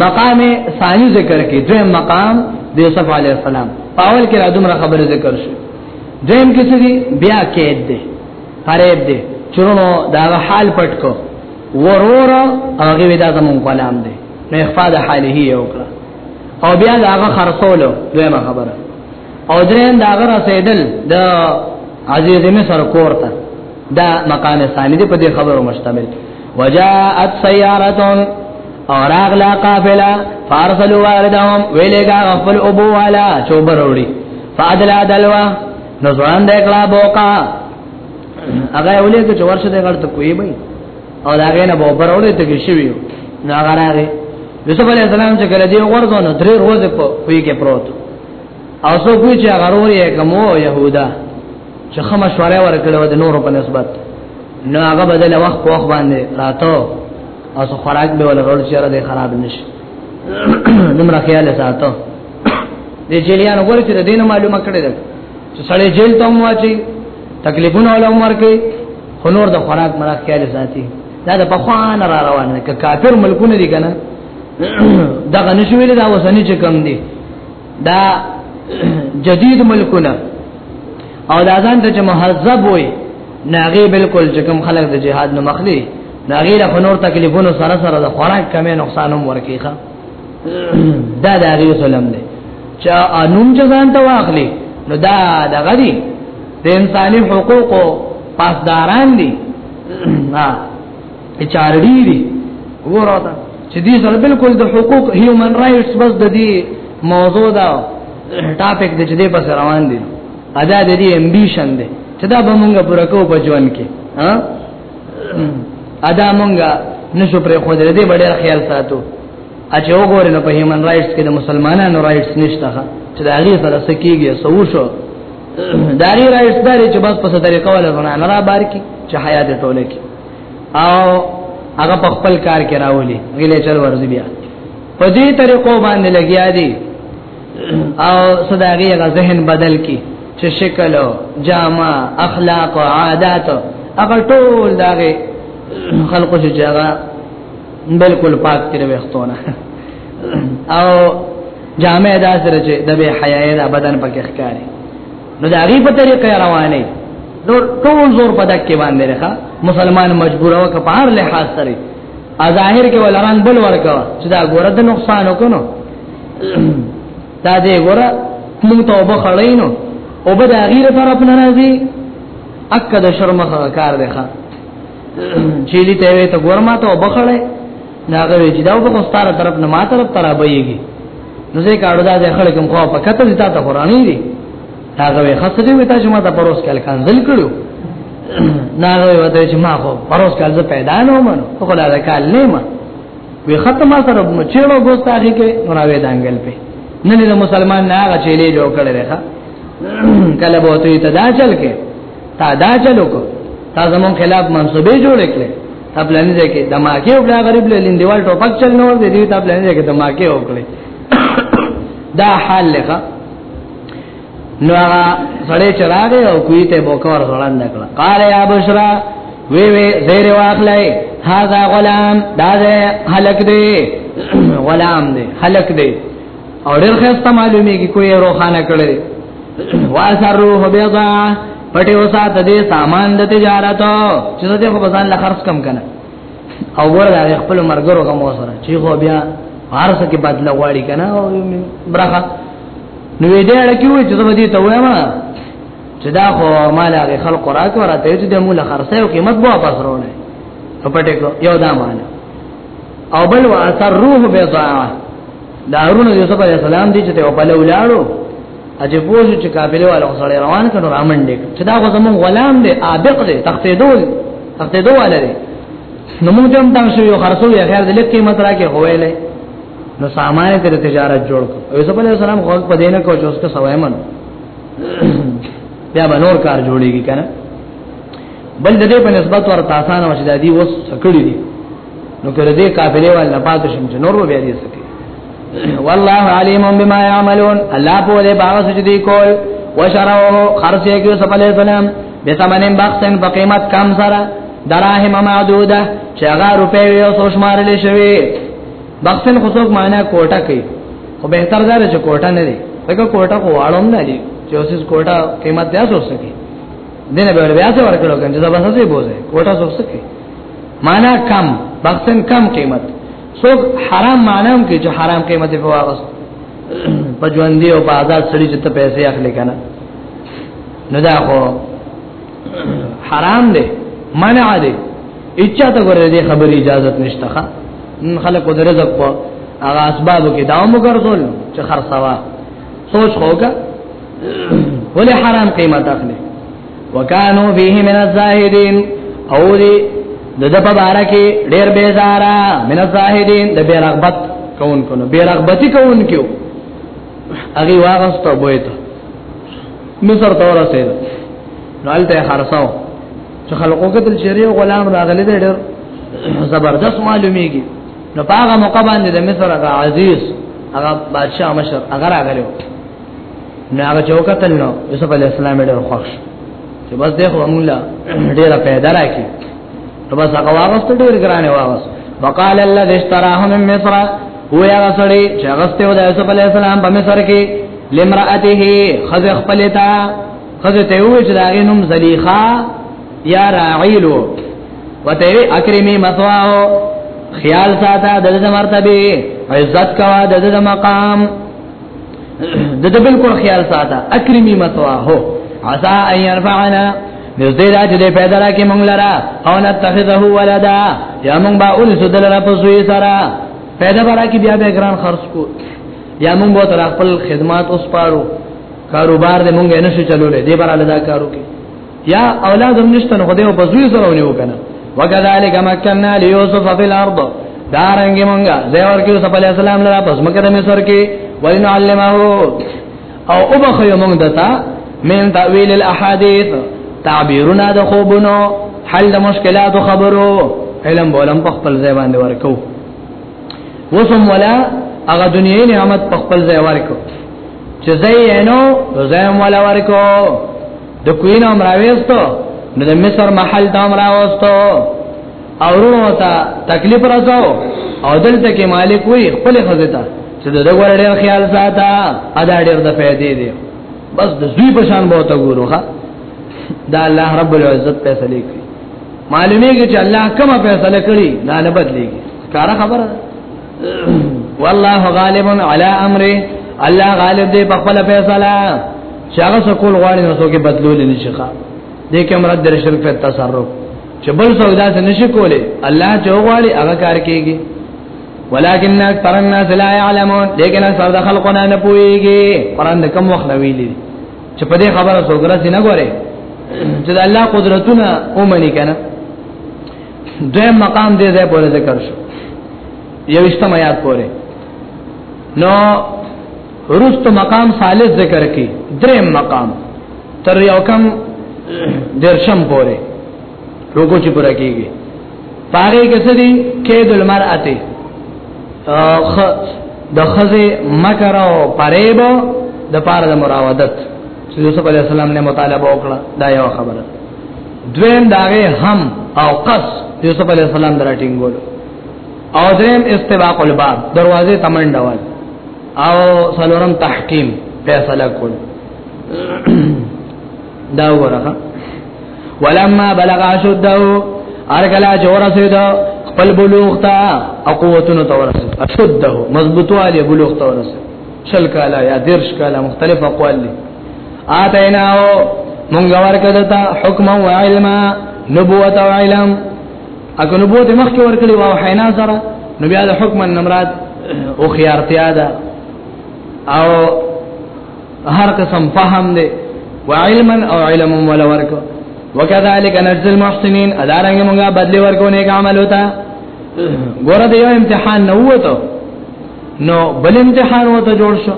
مقام ثانی ذکر کی دویم مقام د یوسف علی السلام پاول کې را دومره خبره ذکر شو دویم کې څه دی بیا کېد دی فریب دی چرونو دا حال پټ کو ورور هغه ودا زمون کلام دی نو اخفاء د حاله یو کړ او بیا دا هغه خرصولو دویمه خبره او درین دا هغه رسیدل د عزیز مصر کورته دا مقام ثانی دی په دې خبرو مشتمل وجاءت سيارتون اور اغلا قافله فارسلوا واردهم ویلګه خپل ابو والا چوبر وړي فادلا دلوا نو ځوان د اکلا بوکا هغه ولې چې ورشه د غړ ته کوی به او دا غینه به پر اورې ته کې شوی نو هغه راغی یوسف علی السلام چې کله دی ورته نو درې ورځې په کوی کې پروت او څو کوی چې هغه ورو یې کومو يهودا چې خه مشوره ورکړو د نورو په نسبت نو هغه بدل وخت په وخت باندې راتو او څو خوراک به ولا رول چیرې ده خراب نشي نمره خیال ساتو د جیلیان وګور چې د دین معلومه کړی ده چې سړی جیل ته مو واچي تکلیفونه ولا عمر کې خنور د خوراک مرا خیال ساتي دا د پخوان را روان دي کافر ملکونه دي کنه دغه نشویل دا وسنی چې کم دي دا جدید ملکونه او دا ځان ته مهذب وي ناغي بالکل چې کوم خلک د جهاد نه مخلي ناغي له نور تکلیفونو سره سره د خوراک کمې نقصان هم ورکیخه دا د هغه سلام دی چې انوم چې ځان ته واخلي نو دا د غدي د انساني حقوقو پاسداران دي چارډي دي وراته چې دې سره بالکل د حقوق هیومن رائټس بس د دې موضوع دا ټاپک د دې په روان دي ادا د دې امبیشن دي چې دا به مونږه پوره کوو په ژوند کې ها ادا مونږه نشو پر خو دې دې ډېر خیال ساتو اچھا وګورئ نو په هیومن رائټس کې د مسلمانانو رائټس نشته چې دا غي سره سکیږي سوشو داری رائټس داري چې بس په طریقه ولا نه را بار کی چې حیات ټوله کې او هغه په خپل کار کې راولي غلې چل ورځي بیا په دې طریقو باندې لګیا دي او صداغي هغه ذهن بدل کی چې شکل او جامه اخلاق او عادت هغه ټول داغه خلقو چې جګه بالکل پاک تیر وختونه او جامه دا سره چې د به حیا بدن پکې ښکاري نو دا غي په طریقې روانه نو ټول زور په دک کې باندې راخه مسلمان مجبور او کپار له حال سره ظاهر کې ولران بل ورکا چې دا ګوره د نقصان وکړو دا دې ګوره موږ توبه خړینو او به دا غیر طرف نه راځي اکه د شرم کار دی ښا چې دې ته ته ګورما ته وبخړې دا غوي چې دا په خوستاره طرف نه ما طرف تر ابيږي نو زه کاړو دا ځای خلک مخه په کته دي تا ته قرآني دي دا غوي خاصه وي تاسو ما ته پروس کال کنزل کړو دا غوي وته چې ما خو پروس کال زه پیدا نه ومه خو خلا دا کال نه ما وی ختمه سره چېړو ګوستا هغه کې راوي دانګل په نه نه مسلمان نه هغه چېلې جوړ کړل ښه کله به ته دا چل کې تا دا چلو کو تا زمون خلاف منصوبې جوړ کړې تبلنی دې کې دماکه او بلا غریب له لیندوال ټوپک چل نو دې دې تبلنی دې کې دماکه او کړې دا حال لکه نو هغه سړی چراغ او کوی ته بوکور ځړان نکړه قال یا بشرا وی وی زیر واخلای هاذا غلام دا دې هلک دې غلام دې هلک دې او ډېر خسته معلومیږي کوی روخانه کړې واسروه بيضا پټي وساته دې سامان د تجارت چې دې په بازار لا خرڅ کم کنه او وردا خپل مرګرو کوم سره چې خو بیا فارس کې بدل غواړي کنه او برخه نو دې اړه کې وې چې زه دې ته وایم چې دا خو مال هغه خلق راکو راته چې د مولا خرڅه او قیمت بو واپس وروړي په پټه کو یو دا مان او بل واثر روح به ضاع دا هارون یوسف علی السلام دې چې ته په لولاړو اجه بوزو چې قابل والا غسړې روان کړو رامن دې چې دا غو زمون غلام دې عابق دې تختې دول تختې دوه لري نو موږ هم تم شو یو خرڅو یې خیر دې لکه قیمت راکې هوېلې نو سامان تر تجارت جوړ کو یوسف علی السلام خو په دینه کو چې اوس کا سوای من بیا به نور کار جوړیږي کنه بل د دې په نسبت ورته آسان او شدادي وس سکړی دي نو کړه دې قافلې وال نه پاتې شم چې نور به بیا دې سکړي والله علیم بما يعملون الله په دې باغ سجدي کول وشرعه خرج یې کړو سپلې سلام به ثمنن بخسن په قیمت کم سره دراهم معدوده چې هغه روپې یو څو شمارل شوی بخسن خو څوک معنا کوټه کوي خو به تر دا چې کوټه نه دی هغه کوټه خو واړوم نه دی چې اوسې کوټه قیمت دی اوسه سکی دنه به بیا څه ورکړو کنه چې دا بس څه بوزه کوټه اوسه سکی معنا کم بخسن کم قیمت څوک حرام معنام کې چې حرام قیمت په واغست په ژوند دی او په آزاد سړي چې ته پیسې اخلي کنه نو دا خو حرام دی منع دی اچا ته ګوره دې خبرې اجازه نشته ښا خلک د رزق په هغه اسباب کې داوم ګرځول چې خرڅوا سوچ هوګه ولې حرام قیمت اخلي وکانو فيه من الزاهدين او دې د د په بار کې ډېر بیزارا من الزاهدين د بے رغبت کون کو بے رغبتی کون کیو هغه واغستو بویت مصر ته ورسېد نو الته خرڅاو چې خلقو قتل شری غلام راغلی دی ډېر زبردست معلومیږي نو پاغه موقع باندې د مصر غا عزیز هغه بادشاہ مشر هغه راغلی نو هغه چوکتل نو یوسف علی السلام ډېر خوښ چې بس دغه مولا ډېر پیدا راکی نو بس هغه واغست ډېر ګرانه واغست وقال الذي اشتراه من مصر هو یا غسړي چې غسته و د یوسف علی السلام په مصر کې لمراته خذ خپلتا خذ ته و چې دا غنوم زلیخا یا راعیلو وته اکرمی مثواه خیال ساته د مرتبه عزت کوا د مقام د دې بالکل خیال ساته اکرمی متوا هو عسا ان يرفعنا نزدې دا چې پیدا راکې مونږ لرا او نتخذه ولدا یا مونږ با اول سدل را پسوي سره پیدا برا کې بیا به ګران خرج کو یا مونږ به تر خپل خدمات اوس پارو کاروبار دې مونږ نه شو چلولې دې برا لدا کارو کې یا اولاد هم نشته نو خدای په زوی سره ونیو کنه وکذالک مکننا لیوسف فی الارض دارنګ مونږه زیور کې یوسف علی السلام لرا پس مکه د مصر کې ولنعلمه او وبخ یوم دتا من تاویل الاحاديث تعبیرنا د خوبونو حل د مشکلات خبرو علم بولم په خپل ځای باندې ورکو وسم ولا هغه دنیوي نعمت په خپل ځای ورکو چې زینو زیم ولا ورکو د کوین هم راويستو نو د مصر محل ته هم راوستو او ورونو ته تکلیف راځو او دلته کې مالک وي خپل خزتا چې د دغه ډېر خیال ساته ادا ډېر د فائدې دی بس د زوی په شان به ته ګوروخه دا الله رب العزت فیصله کوي معلومیږي چې الله کومه فیصله کړي دا نه بدليږي کار خبره والله غالب علی امره الله غالب دی په خپل فیصله چې هغه سکول غواړي نو څوک بدلول نه شي ښا دې کې مراد در شرک په تصرف چې بل څوک دا څه نشي کولی الله چې غواړي هغه کار کوي ولكن اكثر الناس لا يعلمون لیکن اکثر د خلقونه نه پويږي قران د کوم وخت ویلي چې په دې خبره څوګره سي نه ګوره چې د الله قدرتونه اومني کنه دویم مقام دې ځای پورې ذکر شو یو استم آیات پورې نو رست مقام ثالث ذکر کی دریم مقام تر یو کم درشم پورې لوګو چې پورا کیږي پاره کې څه دي کې دل مرأته خ د خزه مکر او پریب د پاره د مراودت چې یوسف علی السلام نه مطالبه وکړه دا یو خبره دویم داغه هم او قص یوسف علی السلام دراټینګول او دریم استباق الباب دروازه تمنډول او سلورم تحکیم فیصله کول دا ورغه ولما بلغ اشده ارکلا جور سید خپل بلوغ تا او قوتونو تورس اشده مضبوطو علی بلوغ تورس شل کالا یا درش کالا مختلف اقوال لی آتیناو مونږ ورکدتا حکم او علم نبوت او علم اګه نبوت مخکې ورکړي او حینا سره نو بیا د حکم نمرات او خيارتیا ده او هر قسم فهم دی وعلما او علم ولا ورک وکذالک نجزل محسنین ادارنګ مونږه بدلی ورکو نیک عمل وتا ګوره د یو امتحان نه وته نو بل امتحان وته جوړ شو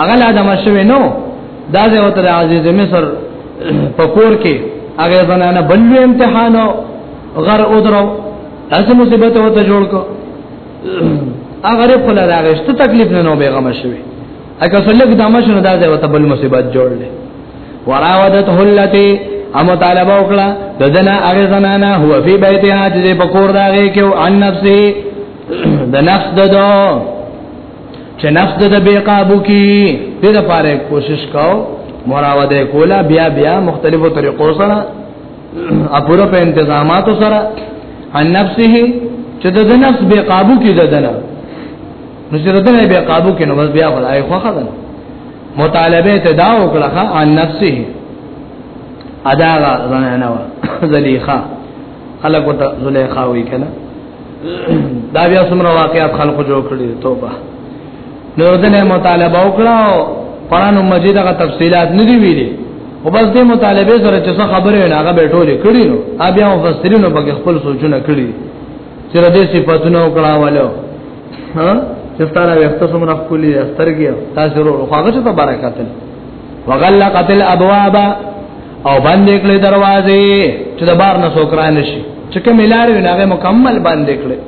هغه لا د مشوي نو دا زه وته د عزیز مصر په کور کې هغه زنانه بل امتحان غر او درو تاسو مصیبت وته جوړ کو هغه ری په لاره هغه ست تکلیف نه نو بیغه مشوي اګه سلګ د مشنه دا زه وته بل مصیبت جوړ لې وراودته التي امو طالب وکړه ددنه هغه زنانه هو فی بیتها چې په کور داږي کې ان نفسه د نفس ددو چې نفس د بے قابو کی دې لپاره کوشش کاو مراوده کولا بیا بیا مختلفو طریقو سره اپورا په انتظاماتو سره ان نفسه چې د نفس بے قابو کی ددنه نو چې ددنه بے قابو کی نو بس بیا خدای خو خدای مطالبه ته دا وکړه ان نفسه ادا غنه نه زلیخه خلق وت زلیخا وی کنه دا بیا څومره واقعیات خلق جوړ کړی توبه نو دنه مطالبه وکړه قرآن مجید هغه تفصيلات نه دی ویلي او بس دې مطالبه سره چې څه خبره نه هغه به ټوله کړی نو بیا مفسرینو په خپل سوچونه کړی چې دې صفاتونه وکړه والو ها چې ستاره وخت څومره خولي استرګي تاسو ورو خواږه ته برکات وغلقت الابواب او باندې کړې دروازې چې د بار نه سوکران شي چې کوم لارې نه مکمل باندې کړې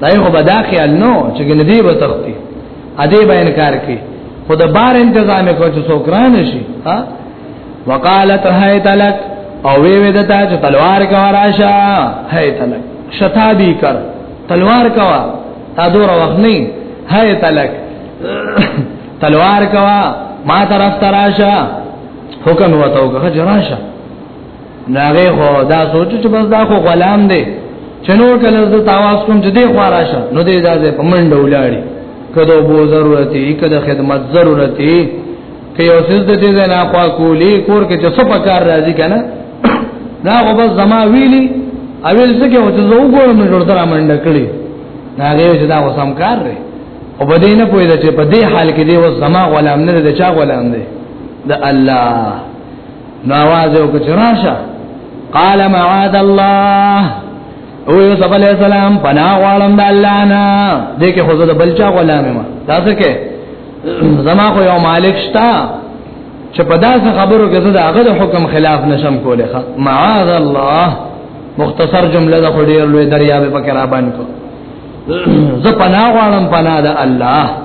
دای خو به دا خیال نو چې ګندې به تختی ا دې به انکار کوي خو د بار تنظیم کو چې سوکران شي ها وقالت هيت لك او وی وی دتا چې تلوار کا راشه هيت لك شتابی کر تلوار کا تا دور وخت نه هاي تلک تلوار کوا ما طرف تراشه حکم وته وکړه جراشه ناغه خو دا سوچ چې بس دا خو غلام دی چې نور کله زه تاواز کوم چې دی خو راشه نو دې دا په منډه ولاړی کله بو ضرورتي کله خدمت ضرورتي که یو څه د دې نه خوا کولی کور کې چې څه پکار راځي کنه دا خو بس زما ویلی اویل څه کې وته زه وګورم جوړ تر منډه کړی دا غي چې دا وسم کار دی او په دې نه پوهید چې په دې حال کې دی و زما غلام نه دی چا غلام دی د الله نواز او کچراشه قال معاذ الله او یوسف علی السلام پناه غوالم د الله نه دې کې خو زه د بلچا غلام ما تاسو کې زما خو یو مالک شتا چې په داسې خبرو کې زه د هغه د حکم خلاف نشم کولای ښا معاذ الله مختصر جمله ده خو ډیر لوی دریا به پکې را باندې کو زه پناه غواړم پناه د الله